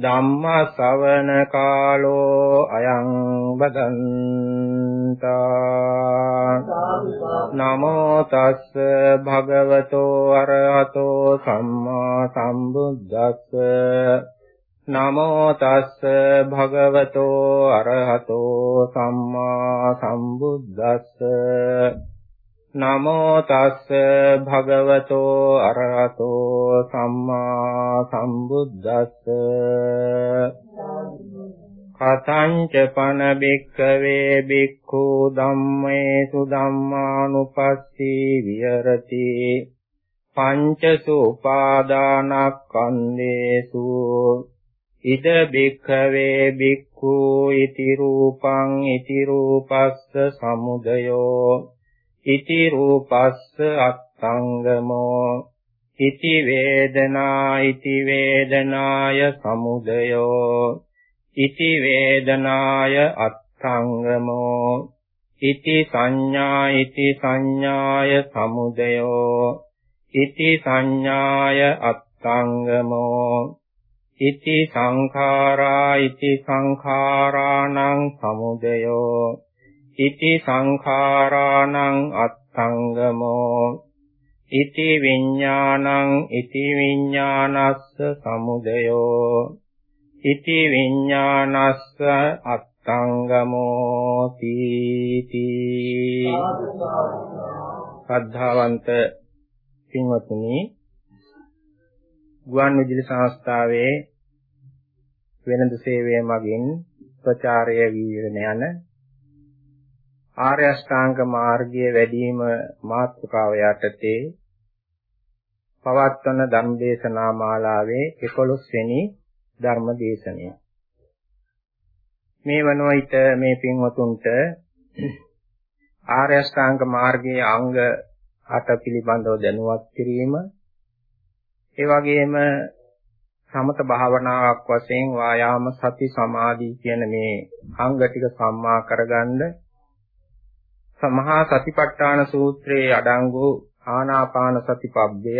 ධම්ම ශ්‍රවණ කාලෝ අයං බදන්තා නමෝ තස්ස භගවතෝ අරහතෝ සම්මා සම්බුද්දස්ස නමෝ තස්ස භගවතෝ අරහතෝ සම්මා සම්බුද්දස්ස නමෝ තස්ස භගවතෝ අරහතෝ සම්මා සම්බුද්දස්ස කතංච පන බික්කවේ බික්ඛු ධම්මේසු ධම්මානුපස්සී විහෙරති පංචසු උපාදානස්කන්ධේසු ඉද බික්ඛවේ බික්ඛු ඉති රූපං ඉති රූපස්ස සමුදයෝ ඉති රූපස්ස අත්ංගමෝ ඉති වේදනා ඉති වේදනාය සමුදයෝ ඉති වේදනාය අත්ංගමෝ ඉති සංඥා ඉති සංඥාය සමුදයෝ ඉති සංඥාය අත්ංගමෝ ඉති සංඛාරා ඉති සංඛාරාණං සමුදයෝ ඉති සංඛාරාණං අත්ංගමෝ ඉති විඥානං ඉති විඥානස්ස සමුදයෝ ඉති විඥානස්ස අත්ංගමෝ තීති ශ්‍රද්ධාවන්ත පින්වතුනි ගුවන් විදුලි සංස්ථාවේ වෙළඳ සේවය මගින් ප්‍රචාරය වී යන ආර්ය අෂ්ටාංග මාර්ගයේ වැඩිම මාතෘකාව යටතේ පවත්වන ධර්ම දේශනා මාලාවේ 11 වෙනි ධර්ම දේශනය. මේ වන විට මේ පින්වතුන්ට ආර්ය අෂ්ටාංග මාර්ගයේ අංග 8 පිළිබඳව දැනුවත් කිරීම ඒ වගේම සමත භාවනාවක් වශයෙන් වායාම සති සමාධි කියන මේ අංග ටික සම්මා කරගන්න සමහා සතිපට්ඨාන සූත්‍රයේ අඩංගු ආනාපාන සති පබ්බය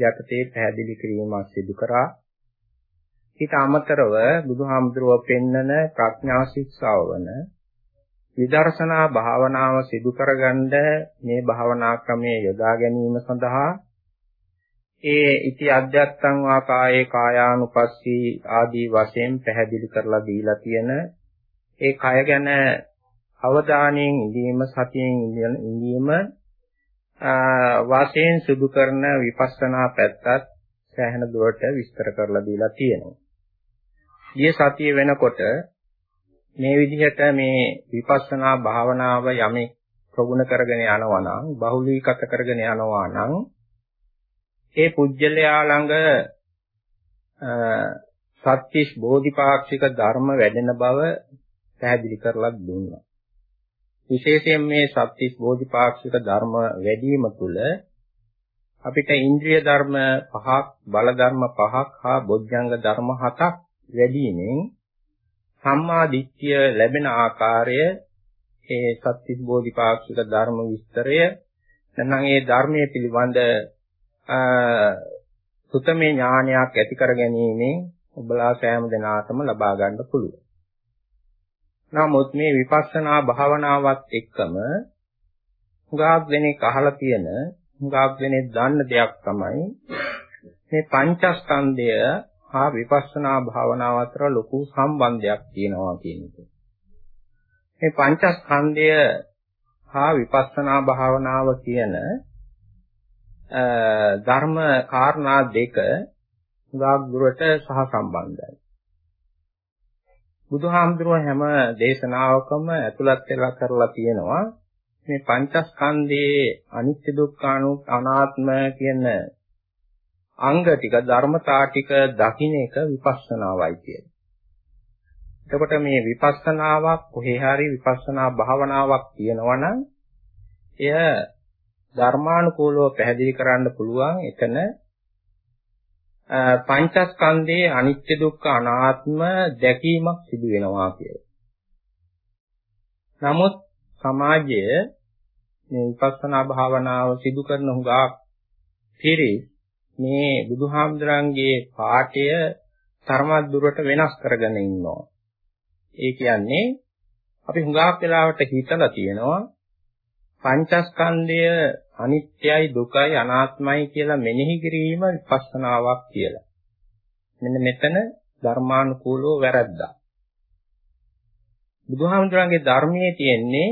යටතේ පැහැදිලි කිරීමක් සිදු කරා. ඊට අමතරව බුදුහාමුදුරුව පෙන්නන ප්‍රඥා ශික්ෂාව වන විදර්ශනා භාවනාව සිදු කරගන්න මේ භාවනා ක්‍රමයේ යොදා ගැනීම සඳහා ඒ ඉති අධ්‍යත්තං වා කායේ කායානුපස්සී ආදී වශයෙන් පැහැදිලි කරලා දීලා තියෙන ඒ කය ගැන අවධානයෙන් ඉඳීම සතියෙන් ඉඳීම වාසයෙන් සිදු කරන විපස්සනා පැත්තත් සෑහෙන දුරට විස්තර කරලා දීලා තියෙනවා. ගිය සතිය වෙනකොට මේ විදිහට මේ විපස්සනා භාවනාව යමෙක් ප්‍රගුණ කරගෙන යනවා නම් බහුලීගත කරගෙන යනවා නම් ඒ පුජ්‍යලයා ළඟ සත්‍තිස් බෝධිපාක්ෂික ධර්ම වැඩෙන බව පැහැදිලි කරලා දුන්නා. විශේෂයෙන් මේ සත්‍තිස් බෝධිපාක්ෂික ධර්ම වැඩිම තුල අපිට ඉන්ද්‍රිය ධර්ම පහක් බල ධර්ම පහක් හා බොජ්ජංග ධර්ම හතක් වැඩිමෙන් සම්මා දිට්ඨිය ලැබෙන ආකාරය ඒ සත්‍තිස් බෝධිපාක්ෂික ධර්ම විස්තරය නැත්නම් ඒ ධර්මයේ පිළිබඳ සුතමේ ඥානයක් ඇති කර ගැනීමෙන් ඔබලා සෑම දිනාටම ලබා ගන්න පුළුවන්. නමුත් මේ විපස්සනා භාවනාවත් එක්කම හුඟක් දෙනෙක් අහලා තියෙන හුඟක් දෙනෙක් දන්න දෙයක් තමයි මේ පංචස්කන්ධය හා විපස්සනා භාවනාව අතර ලොකු සම්බන්ධයක් තියෙනවා කියන එක. මේ පංචස්කන්ධය හා විපස්සනා භාවනාව කියන ධර්ම කාරණා දෙක හුඟක් දුරට සහසම්බන්ධයි. බුදුහාමුදුරුව හැම දේශනාවකම ඇතුළත් වෙලා කරලා තියෙනවා මේ පංචස්කන්ධයේ අනිත්‍ය දුක්ඛ අනාත්ම කියන අංග ටික ධර්මතා ටික දකින්න එක විපස්සනාවයි කියන්නේ. එතකොට මේ විපස්සනාවක් කොහේ හරි විපස්සනා භාවනාවක් තියෙනවා නම් එය ධර්මානුකූලව පැහැදිලි කරන්න පුළුවන් එතන පංචස්කන්ධයේ අනිත්‍ය දුක්ඛ අනාත්ම දැකීමක් සිදු වෙනවා කියලා. නමුත් සමාජය මේ විපස්සනා භාවනාව සිදු කරන හුඟක් පිරිස් මේ බුදුහාමුදුරන්ගේ පාඨය තරමක් දුරට වෙනස් කරගෙන ඉන්නවා. ඒ කියන්නේ අපි හුඟක් වෙලාවට හිතලා තියෙනවා පංචස්කන්ධය අනිත්‍යයි දුකයි අනාත්මයි කියලා මෙනෙහි කිරීම විපස්සනාවක් කියලා. මෙන්න මෙතන ධර්මානුකූලව වැරද්දා. බුදුහාමුදුරන්ගේ ධර්මයේ තියෙන්නේ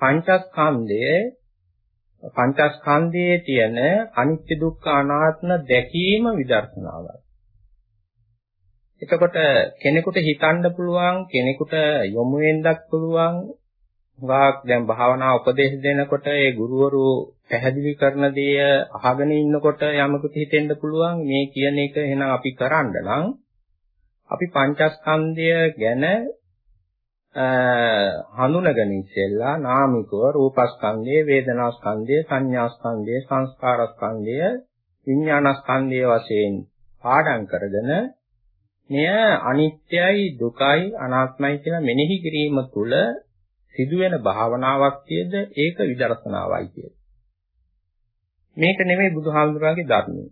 පංචස්කන්ධය පංචස්කන්ධයේ තියෙන අනිත්‍ය දුක්ඛ අනාත්ම දැකීම විදර්ශනාවයි. එතකොට කෙනෙකුට හිතන්න පුළුවන් කෙනෙකුට යොමු වෙන්නත් පුළුවන් හුඟක් දැන් භාවනා උපදේශ දෙනකොට ඒ ගුරුවරු පැහැදිලි කරන දේ අහගෙන ඉන්නකොට යමකට හිතෙන්න පුළුවන් මේ කියන එක එහෙනම් අපි කරන්න නම් අපි පංචස්කන්ධය ගැන හඳුනගෙන ඉස්සෙල්ලා නාමිකව රූපස්කන්ධය, වේදනාස්කන්ධය, සංඥාස්කන්ධය, සංස්කාරස්කන්ධය, විඥානස්කන්ධය වශයෙන් පාඩම් කරගෙන මෙය අනිත්‍යයි, දුකයි, අනාත්මයි කියලා මෙනෙහි කිරීම තුළ සිදුවෙන භාවනාවක් කියද ඒක විදර්ශනාවයි කියන්නේ. මේක නෙමෙයි බුදුහාමුදුරන්ගේ ධර්මය.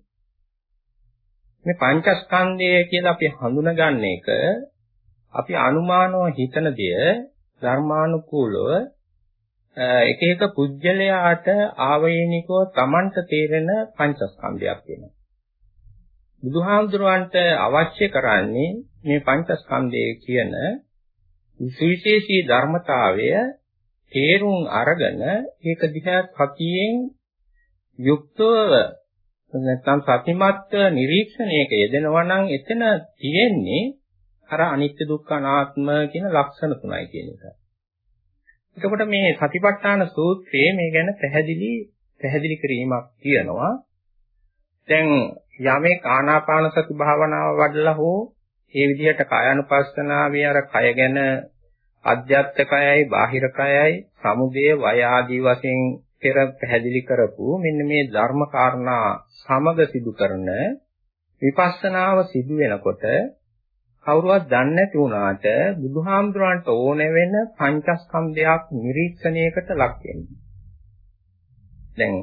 මේ පංචස්කන්ධය කියලා අපි හඳුනගන්න එක අපි අනුමානව හිතන දෙය ධර්මානුකූලව එක එක පුජ්‍යලයාට ආවේනිකව Tamanට තේරෙන පංචස්කන්ධයක් වෙනවා. බුදුහාමුදුරන්ට අවශ්‍ය කරන්නේ මේ පංචස්කන්ධය කියන විශේෂී ධර්මතාවය තේරුම් අරගෙන ඒක දිහා සතියෙන් යුක්තව නැත්නම් සතිමත් නිරීක්ෂණයක යෙදෙනවා නම් එතන තියෙන්නේ අර අනිත්‍ය දුක්ඛ අනාත්ම කියන ලක්ෂණ තුනයි කියන එක. එතකොට මේ සතිපට්ඨාන සූත්‍රයේ මේ ගැන පැහැදිලි පැහැදිලි කිරීමක් තියෙනවා. දැන් යමේ ආනාපාන සති භාවනාව වඩලා හෝ ඒ විදිහට කායानुපස්සනාවේ අර කය ගැන අධ්‍යාත්මකයයි බාහිර කයයි සමුදය වය ආදී වශයෙන් පෙර පැහැදිලි කරපු මෙන්න මේ ධර්ම කාරණා සමග සිදු කරන විපස්සනාව සිදු වෙනකොට කවුරුවත් දන්නේ නැති වුණාට බුදුහාමුදුරන්ට ඕන වෙන පංචස්කන්ධයක් නිරීක්ෂණයකට ලක් වෙනවා. දැන්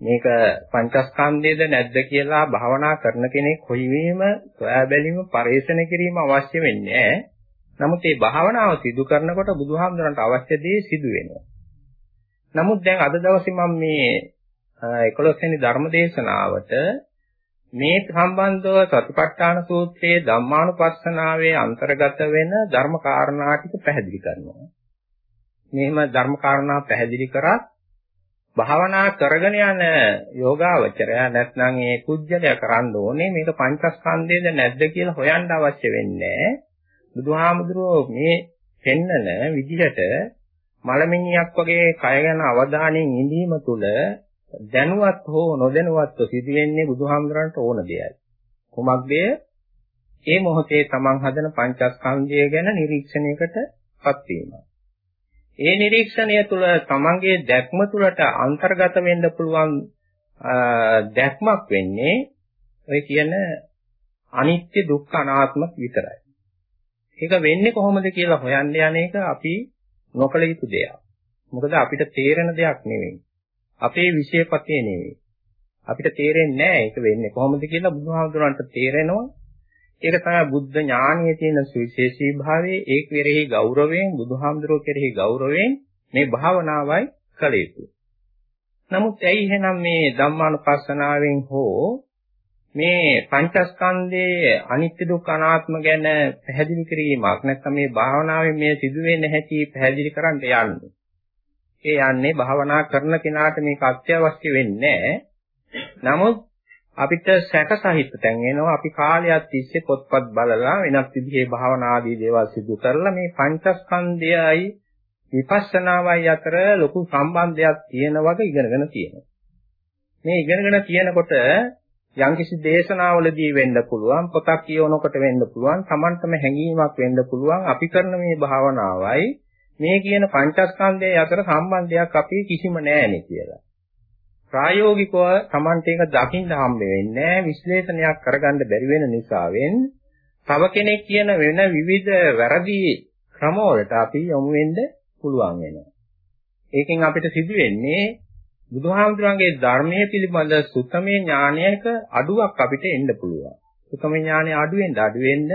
මේක පංචස්කන්ධයේද නැද්ද කියලා භාවනා කරන කෙනෙක් කොයි වීම සොයා බැලීම පරිශන කිරීම අවශ්‍ය වෙන්නේ නැහැ. නමුත් මේ භාවනාව සිදු කරනකොට බුදුහාමුදුරන්ට අවශ්‍ය දේ සිදු වෙනවා. නමුත් දැන් අද දවසේ මම මේ 11 වෙනි ධර්ම දේශනාවට මේ සම්බන්ධව සතිපට්ඨාන සූත්‍රයේ ධම්මානුපස්සනාවේ අන්තර්ගත වෙන ධර්ම කාරණා ටික පැහැදිලි කරනවා. මෙහෙම ධර්ම කාරණා පැහැදිලි කරත් භාවනා කරගෙන යන යෝගාවචරය නැත්නම් ඒ කුජලය කරන්න ඕනේ මේක පංචස්කන්ධයේද නැද්ද කියලා හොයන්න අවශ්‍ය වෙන්නේ බුදුහාමුදුරුවෝ මේ පෙන්නන විදිහට මලමිණියක් වගේ කය ගැන අවධානයෙන් ඉඳීම තුළ දැනුවත් හෝ නොදැනුවත්ව සිදුවෙන්නේ බුදුහාමුදුරන්ට ඕන දෙයයි. කුමක්ද ඒ මොහොතේ තමන් හදන පංචස්කන්ධය ගැන නිරීක්ෂණයකටපත් වීම. ඒ නිරීක්ෂණය තුළ තමන්ගේ දැක්ම තුළට අන්තර්ගත වෙන්න පුළුවන් දැක්මක් වෙන්නේ ඔය කියන අනිත්‍ය දුක්ඛ අනාත්ම විතරයි. ඒක වෙන්නේ කොහොමද කියලා හොයන්න යන එක අපි නොකළ යුතු දෙයක්. මොකද අපිට තේරෙන දෙයක් නෙවෙයි. අපේ විශේෂපතේ නෙවෙයි. අපිට තේරෙන්නේ නැහැ ඒක වෙන්නේ කොහොමද කියලා බුදුහාමුදුරන්ට තේරෙනවා. ඒක තමයි බුද්ධ ඥානයේ තියෙන සුවිශේෂී භාවයේ ඒ කෙරෙහි ගෞරවයෙන් බුදුහාමුදුරුවෝ කෙරෙහි ගෞරවයෙන් මේ භාවනාවයි කළ යුතුයි. නමුත් ඇයි එහෙනම් මේ ධම්මානුපස්සනාවෙන් හෝ මේ පංචස්කන්ධයේ අනිත්‍ය දුක්ඛ අනාත්ම ගැන පැහැදිලි කිරීමක් නැත්නම් මේ භාවනාවේ මේ සිදුවෙන්නේ නැති පැහැදිලි කරන්න යන්නේ. ඒ යන්නේ භාවනා කරන කෙනාට මේක අත්‍යවශ්‍ය වෙන්නේ නමුත් අපිට සැක සහිත තැන් එනවා අපි කාලයක් තිස්සේ පොත්පත් බලලා වෙනත් විදිහේ භාවනා ආදී දේවල් සිදු කරලා මේ පංචස්කන්ධයයි විපස්සනාවයි අතර ලොකු සම්බන්ධයක් තියෙන වගේ ඉගෙනගෙන තියෙනවා. මේ ඉගෙනගෙන තියෙනකොට යම්කිසි දේශනාවලදී වෙන්න පුළුවන් පොතක් කියවනකොට වෙන්න පුළුවන් Tamanටම හැඟීමක් වෙන්න පුළුවන් අපි කරන මේ භාවනාවයි මේ කියන පංචස්කන්ධය අතර සම්බන්ධයක් අපි කිසිම නැහැනේ කියලා. ප්‍රායෝගිකව Tamanට ඒක දකින්න හම්බ වෙන්නේ විශ්ලේෂණයක් කරගන්න බැරි වෙන නිසාවෙන් තව කෙනෙක් කියන වෙන විවිධ වැරදි ක්‍රමවලට අපි යොමු වෙන්න පුළුවන් වෙනවා. ඒකෙන් අපිට සිදු වෙන්නේ බුදුහාමුදුරන්ගේ ධර්මයේ පිළිබඳ සුතමේ ඥානයක අඩුවක් අපිට එන්න පුළුවන්. සුතමේ ඥානය අඩු වෙන්න අඩු වෙන්න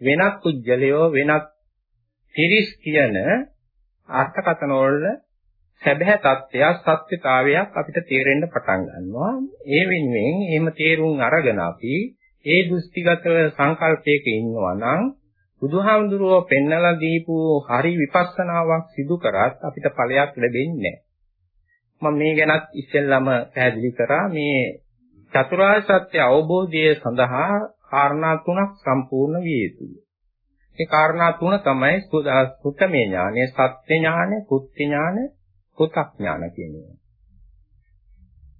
වෙනත් කුජලයෝ වෙනත් තිරිස් කියන අර්ථකථන වල සැබෑ தත්ත්වයක් සත්‍යතාවයක් අපිට තේරෙන්න පටන් ගන්නවා. ඒ වෙනුවෙන් එහෙම තේරුම් අරගෙන අපි ඒ දෘෂ්ටිගත සංකල්පයක ඉන්නවා නම් බුදුහාමුදුරුවෝ පෙන්නලා දීපු හරි විපස්සනාවක් සිදු කරත් අපිට ඵලයක් ලැබෙන්නේ නැහැ. මම මේ ගැනත් ඉස්සෙල්ලාම පැහැදිලි කරා මේ චතුරාර්ය සත්‍ය අවබෝධය සඳහා කාරණා තුනක් සම්පූර්ණ විය යුතුයි. ඒ කාරණා තුන තමයි සුතමේ ඥානය, සත්‍ය ඥානය, කුත්ති ඥානය, කුතඥාන කියන්නේ.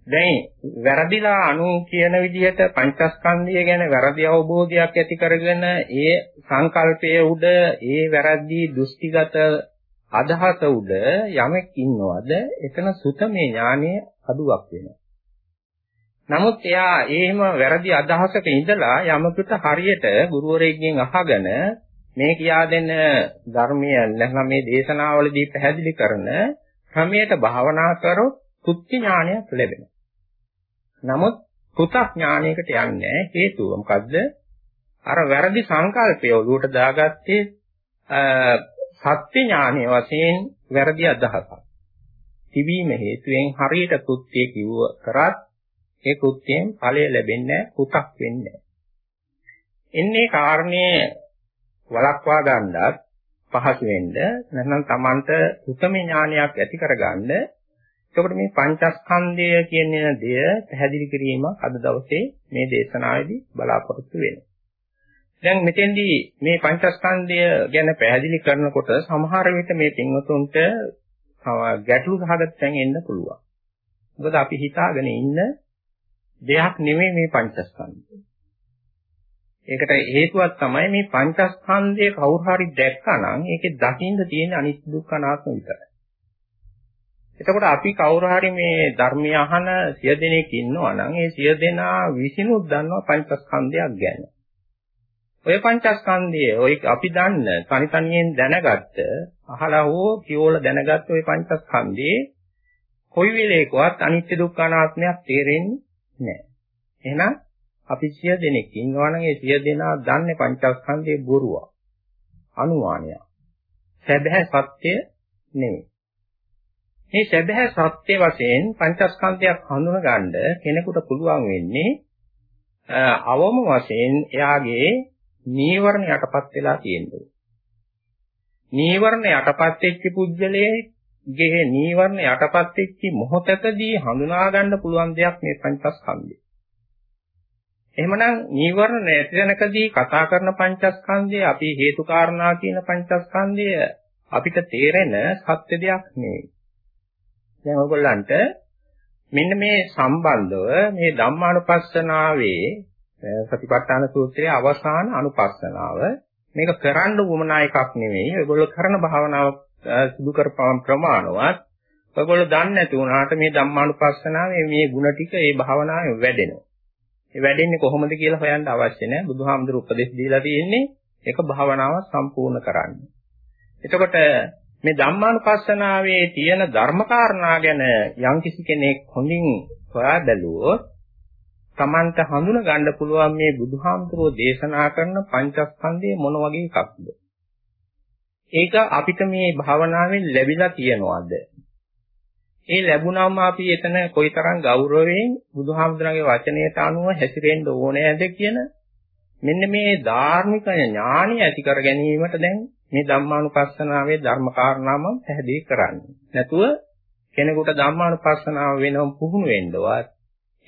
දැන් වැරදිලා අනු කියන විදිහට පංචස්කන්ධය ගැන වැරදි අවබෝධයක් ඇති කරගෙන ඒ සංකල්පයේ උඩ ඒ වැරදි දෘෂ්ටිගත අදහස උඩ යමෙක් ඉන්නවද එතන සුතමේ ඥානයේ අඩුවක් වෙනවා. නමුත් එයා එහෙම වැරදි අදහසක ඉඳලා යමකට හරියට ගුරුවරයෙක්ගෙන් අහගෙන මේ කියා දෙන ධර්මය නැත්නම් මේ දේශනාවලදී පැහැදිලි කරන ක්‍රමයට භාවනා කරොත් කුත්ති ඥානයක් ලැබෙනවා. නමුත් කුතක් ඥානයකට යන්නේ හේතුව මොකද්ද? අර වැරදි සංකල්පය ඔලුවට දාගත්තේ සත්‍ය ඥානය වශයෙන් වැරදි අදහසක්. තිබීම හේතුවෙන් හරියට කෘත්‍ය කිව්ව කරත් ඒ කෘත්‍යයෙන් ඵලය ලැබෙන්නේ කුතක් වෙන්නේ එන්නේ කාරණේ වළක්වා ගන්නත් පහසු වෙන්න නැත්නම් Tamanට උතම ඥානයක් ඇති කරගන්න. එතකොට මේ පංචස්කන්ධය කියන දේ පැහැදිලි කිරීමක් අද දවසේ මේ දේශනාවේදී බලාපොරොත්තු වෙනවා. දැන් මෙතෙන්දී මේ පංචස්කන්ධය ගැන පැහැදිලි කරනකොට සමහර විට මේ පින්වතුන්ට ගැටලු සහගත තැන් එන්න පුළුවන්. මොකද අපි හිතාගෙන ඉන්න දෙයක් නෙමෙයි මේ පංචස්කන්ධය. ඒකට හේතුවක් තමයි මේ පංචස්කන්ධය කවුරු හරි දැක්කනම් ඒකේ දකින්න තියෙන අනිත්‍ය දුක්ඛ අනාත්ම විතරයි. එතකොට අපි කවුරු හරි මේ ධර්මය අහන සිය දෙනෙක් ඉන්නවා නම් ඒ සිය දෙනා විසිනුත් දන්නවා පංචස්කන්ධයක් ගැන. ඔය පංචස්කන්ධය ඔය අපි දන්න තනි තනියෙන් දැනගත්ත අහලා හෝ කියෝල දැනගත්ත ඔය පංචස්කන්ධේ කොයි වෙලේකවත් අනිත්‍ය දුක්ඛ අනාත්මයක් තේරෙන්නේ නැහැ. එහෙනම් අපි සිය දෙනෙක් ඉන්නවනම් ඒ සිය දෙනා දන්නේ පංචස්කන්ධයේ බොරුවක්. අනුමානයක්. සැබෑ සත්‍ය නෙමෙයි. මේ සැබෑ සත්‍ය වශයෙන් පංචස්කන්ධයක් හඳුනගන්න කෙනෙකුට පුළුවන් වෙන්නේ අවම වශයෙන් එයාගේ නීවරණ යටපත් වෙලා තියෙනවා. නීවරණ යටපත් වෙච්ච පුජ්‍යලයේ ගේ නීවරණ යටපත් වෙච්ච මොහොතකදී හඳුනා ගන්න පුළුවන් දෙයක් මේ පංචස්කන්ධය. එහෙමනම් නීවරණ නැති තැනකදී කතා කරන පංචස්කන්ධය අපි හේතු කාරණා කියන පංචස්කන්ධය අපිට තේරෙන සත්‍ය දෙයක් නෙවෙයි. දැන් ඔයගොල්ලන්ට මෙන්න මේ සම්බන්ධව මේ ධම්මානුපස්සනාවේ සතිපට්ඨාන සූත්‍රයේ අවසාන අනුපස්සනාව මේක කරන්න උවමනා එකක් නෙවෙයි. ඒගොල්ලෝ කරන භාවනාව සිදු කරපම් ප්‍රමාණවත්. ඒගොල්ලෝ දන්නේ නැති වුණාට මේ ධම්මානුපස්සනාවේ මේ ಗುಣ ටික ඒ භාවනාවේ වැඩෙනවා. ඒ වැඩෙන්නේ කොහොමද කියලා හොයන්න අවශ්‍ය නැහැ. බුදුහාමුදුරු උපදෙස් දීලා තියෙන්නේ ඒක භාවනාව සම්පූර්ණ කරන්න. එතකොට මේ ධම්මානුපස්සනාවේ තියෙන ධර්මකාරණා ගැන යම්කිසි කෙනෙක් හොඳින් හොයා බැලුවොත් Tamanta හඳුන ගන්න පුළුවන් මේ බුදුහාමුදුරෝ දේශනා කරන පංචස්කන්ධය මොන වගේ එකක්ද? ඒක අපිට මේ භාවනාවෙන් ලැබිලා තියෙනවද? ඒ ලැබුණාම අපි එතන කොයිතරම් ගෞරවයෙන් බුදුහාමුදුරන්ගේ වචනයට අනුව හැසිරෙන්න ඕනෑද කියන මෙන්න මේ ධාර්මික ඥාණය ඇති කර ගැනීමට දැන් මේ ධම්මානුපස්සනාවේ ධර්ම කාරණාම පැහැදිලි කරන්නේ. නැතුව කෙනෙකුට ධම්මානුපස්සනාව වෙනම පුහුණු වෙන්නවත්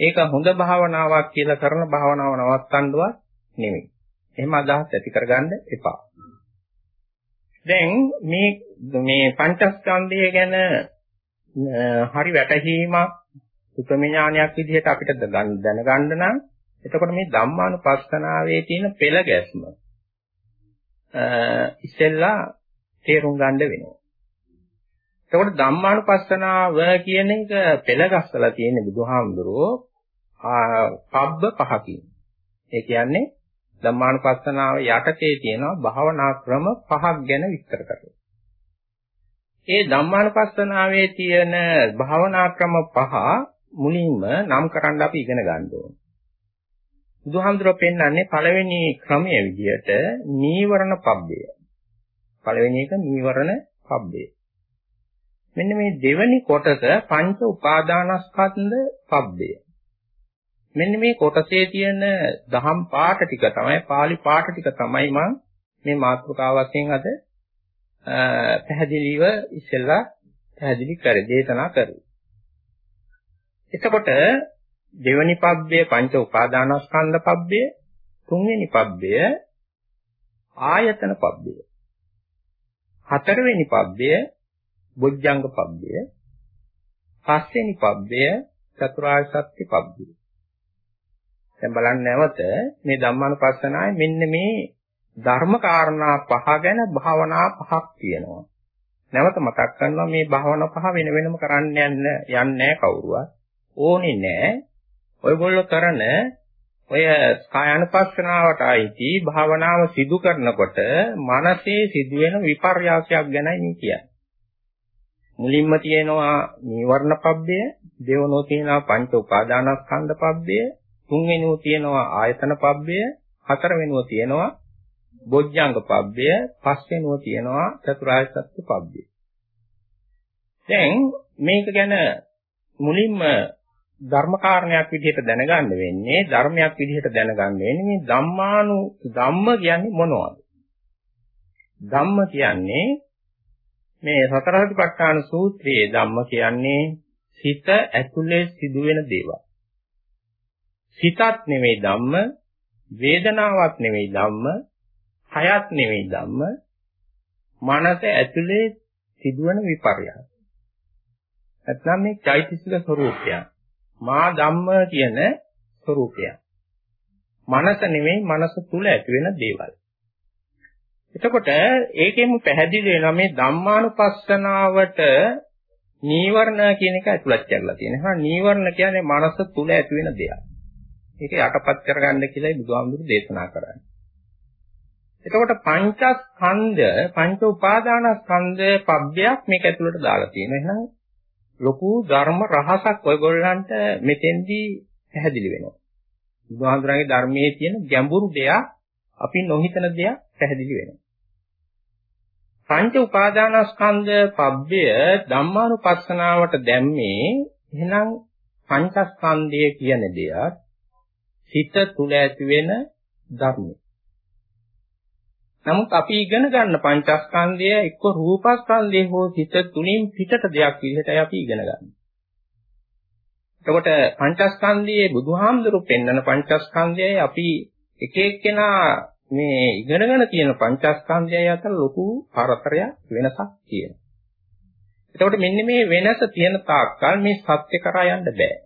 ඒක හොඳ භාවනාවක් කියලා කරන භාවනාව නවත්තන්නවත් නෙමෙයි. එහෙම අදහස් ඇති කරගන්න එපා. දැන් මේ මේ පංචස්කන්ධය ගැන හරි වැටහීමක් සුතම ඥානයක් විදිහට අපිට දැනගන්න නම් එතකොට මේ ධම්මානුපස්සනාවේ තියෙන පෙළ ගැස්ම ඉස්සෙල්ලා තේරුම් ගන්න වෙනවා. එතකොට ධම්මානුපස්සනාව කියන එක පෙළ ගස්සලා තියෙන බුදුහාමුදුරුවෝ පබ්බ පහකින්. ඒ කියන්නේ ධම්මානුපස්සනාව යටතේ තියෙනවා භාවනා ක්‍රම පහක් ගැන විස්තර කරලා. ඒ ධම්මානුපස්සනාවේ තියෙන භාවනා ක්‍රම පහ මුලින්ම නම් කරන්න අපි ඉගෙන ගන්න ඕනේ. බුදුහාමුදුරුවෝ පෙන්වන්නේ පළවෙනි ක්‍රමයේ විදිහට නීවරණ පබ්බය. පළවෙනි එක නීවරණ පබ්බය. මෙන්න මේ දෙවැනි කොටස පංච උපාදානස්කන්ධ පබ්බය. මෙන්න මේ කොටසේ තියෙන දහම් පාඨ ටික තමයි pāli පාඨ ටික තමයි මම මේ මාතෘකාව වශයෙන් අද පැහැදිලිව ඉස්සෙල්ලා පැහැදිලි කරේ දේශනා කරුවේ. එතකොට දෙවනි පබ්බය පංච උපාදානස්කන්ධ පබ්බය තුන්වෙනි පබ්බය ආයතන පබ්බය හතරවෙනි පබ්බය බොජ්ජංග පබ්බය පස්වෙනි පබ්බය චතුරාර්ය සත්‍ය පබ්බය. දැන් බලන්න නැවත මේ ධම්මානුපස්සනාවේ මෙන්න මේ ධර්ම කාරණා පහ ගැන භාවනා පහක් තියෙනවා. නැවත මතක් කරනවා මේ භාවනා පහ වෙන වෙනම කරන්න යන්න යන්නේ කවුරුවත්. ඕනේ නැහැ ඔයගොල්ලෝ කරන ඔය කායानुපස්සනාවට ආйти භාවනාව සිදු කරනකොට මනසේ සිදුවෙන විපර්යාසයක් ගැනයි මේ කියන්නේ. මුලින්ම තියෙනවා නීවරණ පබ්බය, දෙවනෝ තියෙනවා පංච උපාදානස්කන්ධ පබ්බය, තුන්වෙනුව තියෙනවා ආයතන පබ්බය, හතරවෙනුව තියෙනවා බොජ්ජංග පබ්බය, පස්වෙනුව තියෙනවා චතුරාර්ය සත්‍ය පබ්බය. දැන් මේක ගැන මුලින්ම ධර්ම කාරණයක් විදිහට දැනගන්න වෙන්නේ ධර්මයක් විදිහට දැනගන්න වෙන්නේ මේ ධම්මානු ධම්ම කියන්නේ මොනවද? ධම්ම කියන්නේ මේ සතර සතිපට්ඨාන සූත්‍රයේ ධම්ම කියන්නේ සිත ඇතුලේ සිදුවෙන දේවල්. සිතත් නෙවෙයි ධම්ම, වේදනාවක් නෙවෙයි ධම්ම, හයත් නෙවෙයි ධම්ම, මනස ඇතුලේ සිදුවන විපර්යාස. නැත්නම් මේ චෛතසික ස්වરૂපයක්. මා ධම්ම කියන ස්වરૂපයක්. මනස නෙවෙයි මනස තුල ඇති වෙන දේවල්. එතකොට ඒකෙම පැහැදිලි වෙනවා මේ ධම්මානුපස්සනාවට නීවරණ කියන එක ඇතුළත් කරලා තියෙනවා. නීවරණ කියන්නේ මනස තුල ඇති වෙන දෙයක්. ඒක යටපත් කරගන්න කියලායි බුදුහාමුදුරු දේශනා කරන්නේ. එතකොට පංචස්කන්ධ පංච උපාදානස්කන්ධ පබ්බයක් මේක ඇතුළට දාලා තියෙනවා. එහෙනම් ලොකු ධර්ම රහසක් ඔයගොල්ලන්ට මෙතෙන්දී පැහැදිලි වෙනවා. බුදුහාමුදුරන්ගේ ධර්මයේ තියෙන ගැඹුරු දෙයක් අපි නොහිතන දෙයක් පැහැදිලි වෙනවා. පංච උපාදානස්කන්ධ පබ්බය ධම්මානුපස්සනාවට දැම්මේ එහෙනම් පංචස්කන්ධය කියන දෙයක් හිත තුල ඇති වෙන ධර්මය. නමුත් අපි ඉගෙන ගන්න පංචස්කන්ධය එක්ක රූපස්කන්ධය හෝ හිත තුලින් පිටට දෙයක් විදිහටයි අපි ඉගෙන ගන්න. එතකොට පංචස්කන්ධයේ බුදුහාමුදුරු පෙන්වන පංචස්කන්ධයයි අපි එක එක්කෙනා මේ ඉගෙනගෙන තියෙන පංචස්කන්ධයයි අතර ලොකු පරතරයක් වෙනසක් තියෙනවා. එතකොට මෙන්න මේ වෙනස තියෙන තාක්කල් මේ සත්‍ය කරා යන්න බෑ.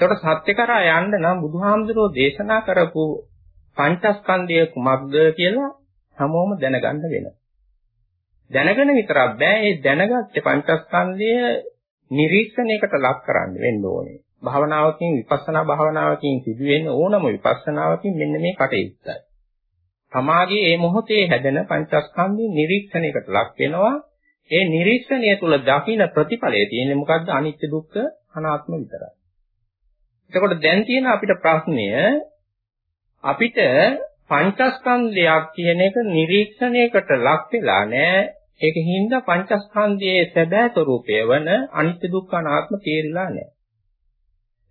එතකොට සත්‍ය කරා යන්න නම් බුදුහාමුදුරෝ දේශනා කරපු පංචස්කන්ධය කුමක්ද කියලා හැමෝම දැනගන්න වෙනවා. දැනගෙන විතරක් බෑ ඒ දැනගත්තේ පංචස්කන්ධය නිරීක්ෂණයකට ලක් කරන්න වෙන්න ඕනේ. භාවනාවකින් විපස්සනා භාවනාවකින් සිදුවෙන ඕනම විපස්සනාවකින් මෙන්න මේ කටයුත්තයි. තමාගේ මේ මොහොතේ හැදෙන පංචස්කන්ධය නිරීක්ෂණයකට ලක් වෙනවා. ඒ නිරීක්ෂණය තුළ දකින්න ප්‍රතිඵලය තියෙන්නේ මොකද්ද? අනිත්‍ය දුක්ඛ අනාත්ම විතරයි. එතකොට දැන් තියෙන අපිට ප්‍රශ්නය අපිට පංචස්කන්ධයක් කියන එක නිරීක්ෂණයකට ලක් වෙලා නැහැ. ඒකින්ද පංචස්කන්ධයේ සැබෑ ස්වરૂපය වන අනිත්‍ය දුක්ඛ අනාත්ම තේරිලා නැහැ.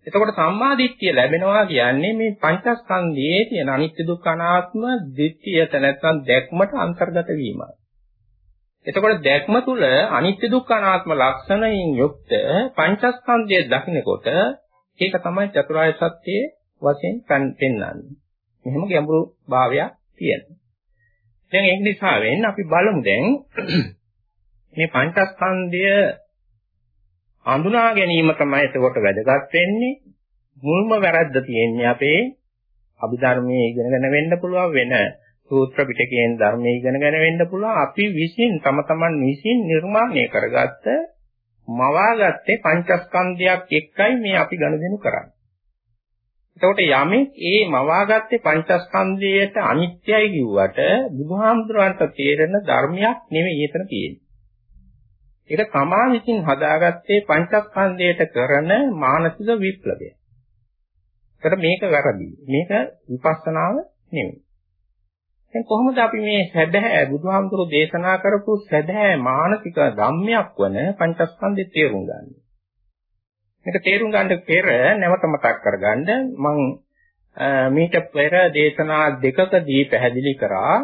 එතකොට සම්මාදිට්ඨිය ලැබෙනවා කියන්නේ මේ පංචස්කන්ධයේ තියෙන අනිත්‍ය දුක්ඛ අනාත්ම දිට්ඨියට නැත්නම් දැක්මට අන්තර්ගත වීමයි. එතකොට දැක්ම තුල අනිත්‍ය දුක්ඛ අනාත්ම ලක්ෂණයෙන් යුක්ත පංචස්කන්ධය දකිනකොට ඒක තමයි චතුරාර්ය සත්‍යයේ වශයෙන් පෙන්වන්නේ. මෙහෙම ගැඹුරු භාවයක් තියෙනවා. දැන් ඒක නිසා වෙන්න අපි බලමු දැන් මේ පංචස්කන්ධය හඳුනා ගැනීම තමයි එතකොට වැදගත් වෙන්නේ. මුල්ම වැරද්ද තියෙන්නේ අපේ අභිධර්මයේ ඉගෙනගෙන වෙන්න පුළුවන් වෙන සූත්‍ර පිටකයෙන් ධර්මයේ ඉගෙනගෙන වෙන්න පුළුවන් අපි විසින් තම තමන් විසින් නිර්මාණය කරගත්ත මවාගත්තේ පංචස්කන්ධයක් එක්කයි මේ අපි ගනුදෙනු කරන්නේ. එතකොට යමෙක් ඒ මවාගත්තේ පංචස්කන්ධයට අනිත්‍යයි කිව්වට බුදුහාමුදුරන්ට තේරෙන ධර්මයක් නෙවෙයි එතන තියෙන්නේ. ඒක තමා විසින් හදාගත්තේ පංචස්කන්ධයට කරන මානසික විප්ලවය. ඒකට මේක වැරදි. මේක විපස්සනාව නෙවෙයි. දැන් කොහොමද අපි මේ සැබෑ බුදුහාමුදුරු දේශනා කරපු සැබෑ මානසික ධම්මයක් වන පංචස්කන්ධය තේරුම් ගන්න. මේක තේරුම් ගන්න පෙර නැවත මතක් කරගන්න මම මීට පෙර දේශනා දෙකකදී පැහැදිලි කරා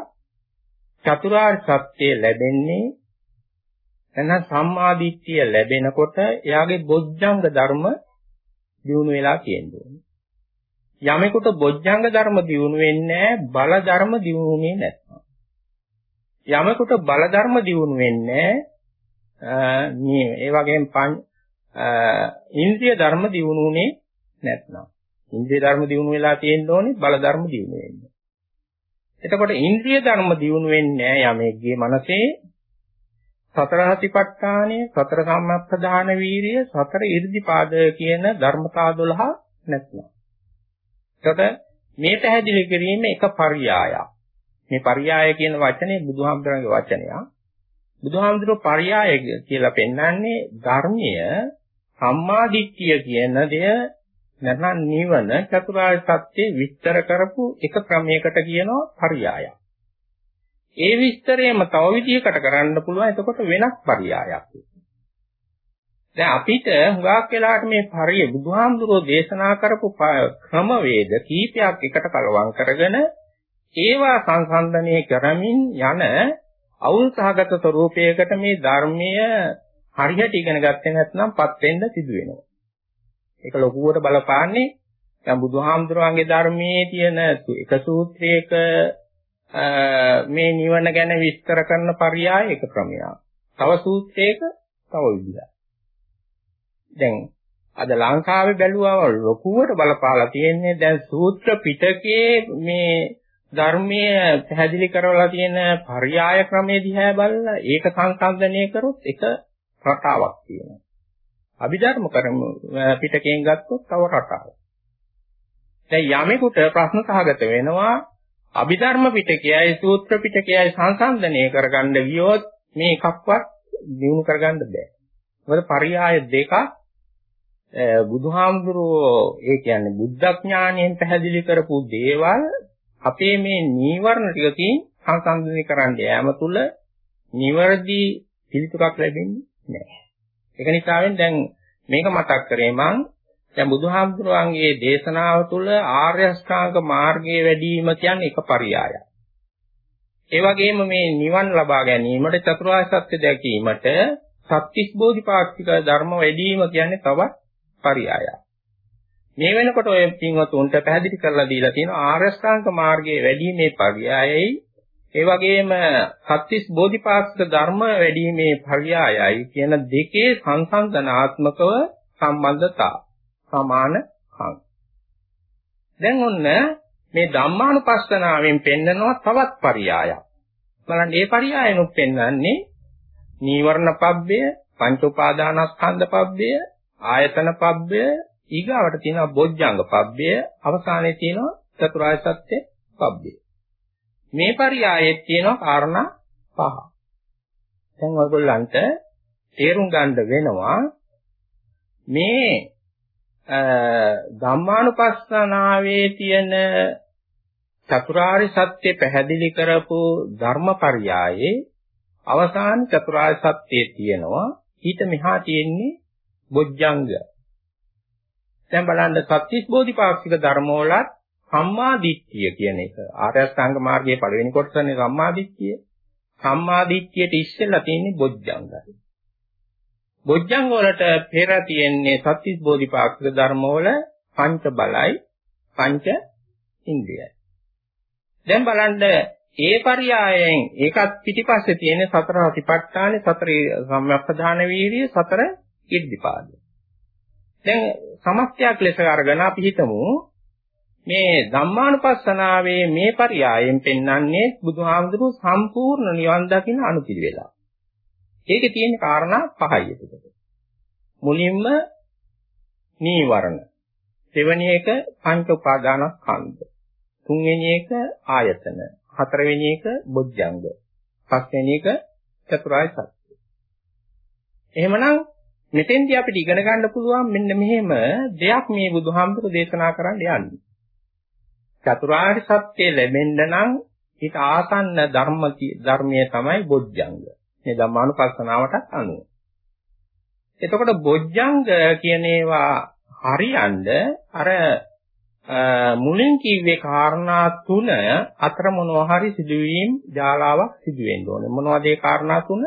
චතුරාර්ය සත්‍ය ලැබෙන්නේ එහෙනම් සම්මාදිට්ඨිය ලැබෙනකොට එයාගේ බොජ්ජංග ධර්ම දිනු වෙලා තියෙනවා. යමෙකුට බොජ්ජංග ධර්ම දිනු වෙන්නේ බල ධර්ම දිනුනේ නැත්නම්. යමෙකුට බල ධර්ම දිනු වෙන්නේ මේ ඒ වගේම ඉන්ද්‍රිය ධර්ම දිනුනේ නැත්නම්. ඉන්ද්‍රිය ධර්ම දිනු වෙලා තියෙන්න ඕනේ බල ධර්ම දිනු වෙන්නේ. එතකොට ඉන්ද්‍රිය ධර්ම දිනු වෙන්නේ යමෙක්ගේ මනසේ සතර හතිපට්ඨානය, සතර සම්මප්පදාන වීරිය, සතර 이르දිපාද කියන ධර්මතා 12 නැත්නම්. එතකොට මේ පැහැදිලි කිරීම එක පర్యాయයක්. මේ පర్యాయ කියන වචනේ බුදුහාමුදුරන්ගේ වචනයක්. බුදුහාමුදුරුවෝ පర్యాయ කියලා පෙන්වන්නේ ධර්මය සම්මා දිට්ඨිය කියන දෙය නැත්නම් නිවන චතුරාර්ය සත්‍ය විස්තර කරපු එක ක්‍රමයකට කියනවා පర్యాయයක්. ඒ විස්තරයම තව විදිහකට කරන්න පුළුවන් එතකොට වෙනස් පරියායක්. දැන් අපිට හුඟක් වෙලාවට මේ පරිය බුදුහාමුදුරෝ දේශනා කරපු ක්‍රමවේද කීපයක් එකට කලවම් කරගෙන ඒවා සංසන්දනය කරමින් යන අවුල් සහගත ස්වરૂපයකට මේ ධර්මය හරියට ඉගෙන ගත්තේ නැත්නම් පත් වෙන්න සිදු වෙනවා. ඒක ලොකුවට බලපාන්නේ දැන් බුදුහාමුදුරන්ගේ ධර්මයේ තියෙන එක සූත්‍රයක මේ නිවන ගැන විස්තර කරන පරියාය එක ක්‍රමයක්. තව සූත්‍රයක තව විදිහක්. දැන් අද ලංකාවේ බැලුවා ලොකුවට බලපාලා තියෙන්නේ දැන් සූත්‍ර පිටකයේ මේ ධර්මයේ පැහැදිලි කරවලා තියෙන පරියාය ක්‍රමයේ දිහා බලලා ඒක සංසන්දනය කරොත් එක රටාවක් තියෙනවා. අභිධර්ම කරමු පිටකයෙන් ගත්තොත් තව රටාවක්. දැන් යමෙකුට ප්‍රශ්න සහගත වෙනවා අභිධර්ම පිටකයයි සූත්‍ර පිටකයයි සංසන්දනය කරගන්න ගියොත් මේ එකක්වත් දිනු කරගන්න බෑ. මොකද පරියාය දෙකක් බුදුහාමුදුරුවෝ ඒ කියන්නේ බුද්ධඥාණයෙන් පැහැදිලි කරපු දේවල් අපේ මේ නීවරණ ටිකකින් සංසන්දනය කරන්න යාම තුල නිවර්දි පිළිතුරක් ලැබෙන්නේ නැහැ. ඒක නිසාවෙන් දැන් මේක මතක් කරේ මං දැන් බුදුහාමුදුරුවන්ගේ දේශනාව තුළ ආර්ය අෂ්ටාංග මාර්ගයේ වැඩිම කියන්නේ එක පරියායක්. ඒ වගේම මේ නිවන් ලබා ගැනීමට චතුරාර්ය සත්‍ය දැකීමට සත්‍තිස් බෝධිපාක්ෂික ධර්ම වැඩිම කියන්නේ තවත් පරියායක්. මේ වෙනකොට ඔය පින්වතුන්ට පැහැදිලි කරලා දීලා තියෙනවා ආර්ය අෂ්ටාංග මාර්ගයේ වැඩිමේ පරියායයි ඒ වගේම සත්‍තිස් බෝධිපාක්ෂික ධර්ම වැඩිමේ පරියායයි කියන දෙකේ සංසන්දනාත්මකව සම්බන්ධතාව සමානකම්. දැන් ඔන්න මේ ධම්මානුපස්සනාවෙන් පෙන්නනවා තවත් පරයයක්. බලන්න මේ පරයයනුත් පෙන්වන්නේ නීවරණ පබ්බය, පංච උපාදානස්කන්ධ පබ්බය, ආයතන පබ්බය, ඊගාවට තියෙනවා බොජ්ජංග පබ්බය, අවසානයේ තියෙනවා චතුරාර්ය සත්‍ය පබ්බය. මේ පරයයේ තියෙනවා කාරණා පහ. දැන් ඔයගොල්ලන්ට තේරුම් ගන්න වෙනවා මේ ධම්මානුපස්සනාවේ තියෙන චතුරාර්ය සත්‍ය පැහැදිලි කරපු ධර්මපරියායේ අවසාන චතුරාර්ය සත්‍යයේ තියෙනවා ඊට මෙහා තියෙන්නේ බොජ්ජංග. දැන් බලන්න සත්‍විස් බෝධිපාක්ෂික ධර්මවලත් සම්මා දිට්ඨිය කියන එක ආර්ය අෂ්ටාංග මාර්ගයේ පළවෙනි කොටසනේ සම්මා දිට්ඨිය. සම්මා දිට්ඨියට ඉස්සෙල්ලා තියෙන්නේ බොජ්ජංගය. බොජ්ජංග වලට පෙර තියෙන්නේ සත්‍විස් බෝධිපාක්ෂික ධර්ම වල පංච බලයි පංච ඉන්ද්‍රියයි. දැන් බලන්න ඒ පරියායෙන් ඒකත් පිටිපස්සේ තියෙන සතර අතිපට්ඨානේ සතර සම්‍යක්පදාන වීර්ය සතර ඉද්ධිපාද. දැන් සමස්තයක් ලෙස අරගෙන අපි හිතමු මේ ධම්මානුපස්සනාවේ මේ පරියායෙන් පෙන්වන්නේ බුදුහාමුදුරුවෝ සම්පූර්ණ නිවන් දකින්න අනුපිළිවෙලා. ඒකේ තියෙන කාරණා පහයි එතකොට. මුලින්ම නීවරණ. දෙවෙනි එක පංච උපාදානස්කන්ධ. තුන්වෙනි එක ආයතන. හතරවෙනි එක බොජ්ජංග. පස්වෙනි එක චතුරාර්ය සත්‍ය. එහෙමනම් මෙතෙන්දී අපිට ඉගෙන ගන්න පුළුවන් මෙන්න මෙහෙම දෙයක් මේ බුදුහාමුදුරු දේශනා කරන්න යන්නේ. චතුරාර්ය සත්‍ය ලැබෙන්න නම් ඊට ආසන්න ධර්ම ධර්මයේ තමයි බොජ්ජංග. මේ ධම්මානුපස්සනාවට අනුව. එතකොට බොජ්ජංග කියන ඒවා හරියන්න අර මුලින් කිව්වේ කාරණා තුන අතර මොනවා හරි සිදුවීම් ජාලාවක් සිදු වෙන්න ඕනේ. මොනවද ඒ කාරණා තුන?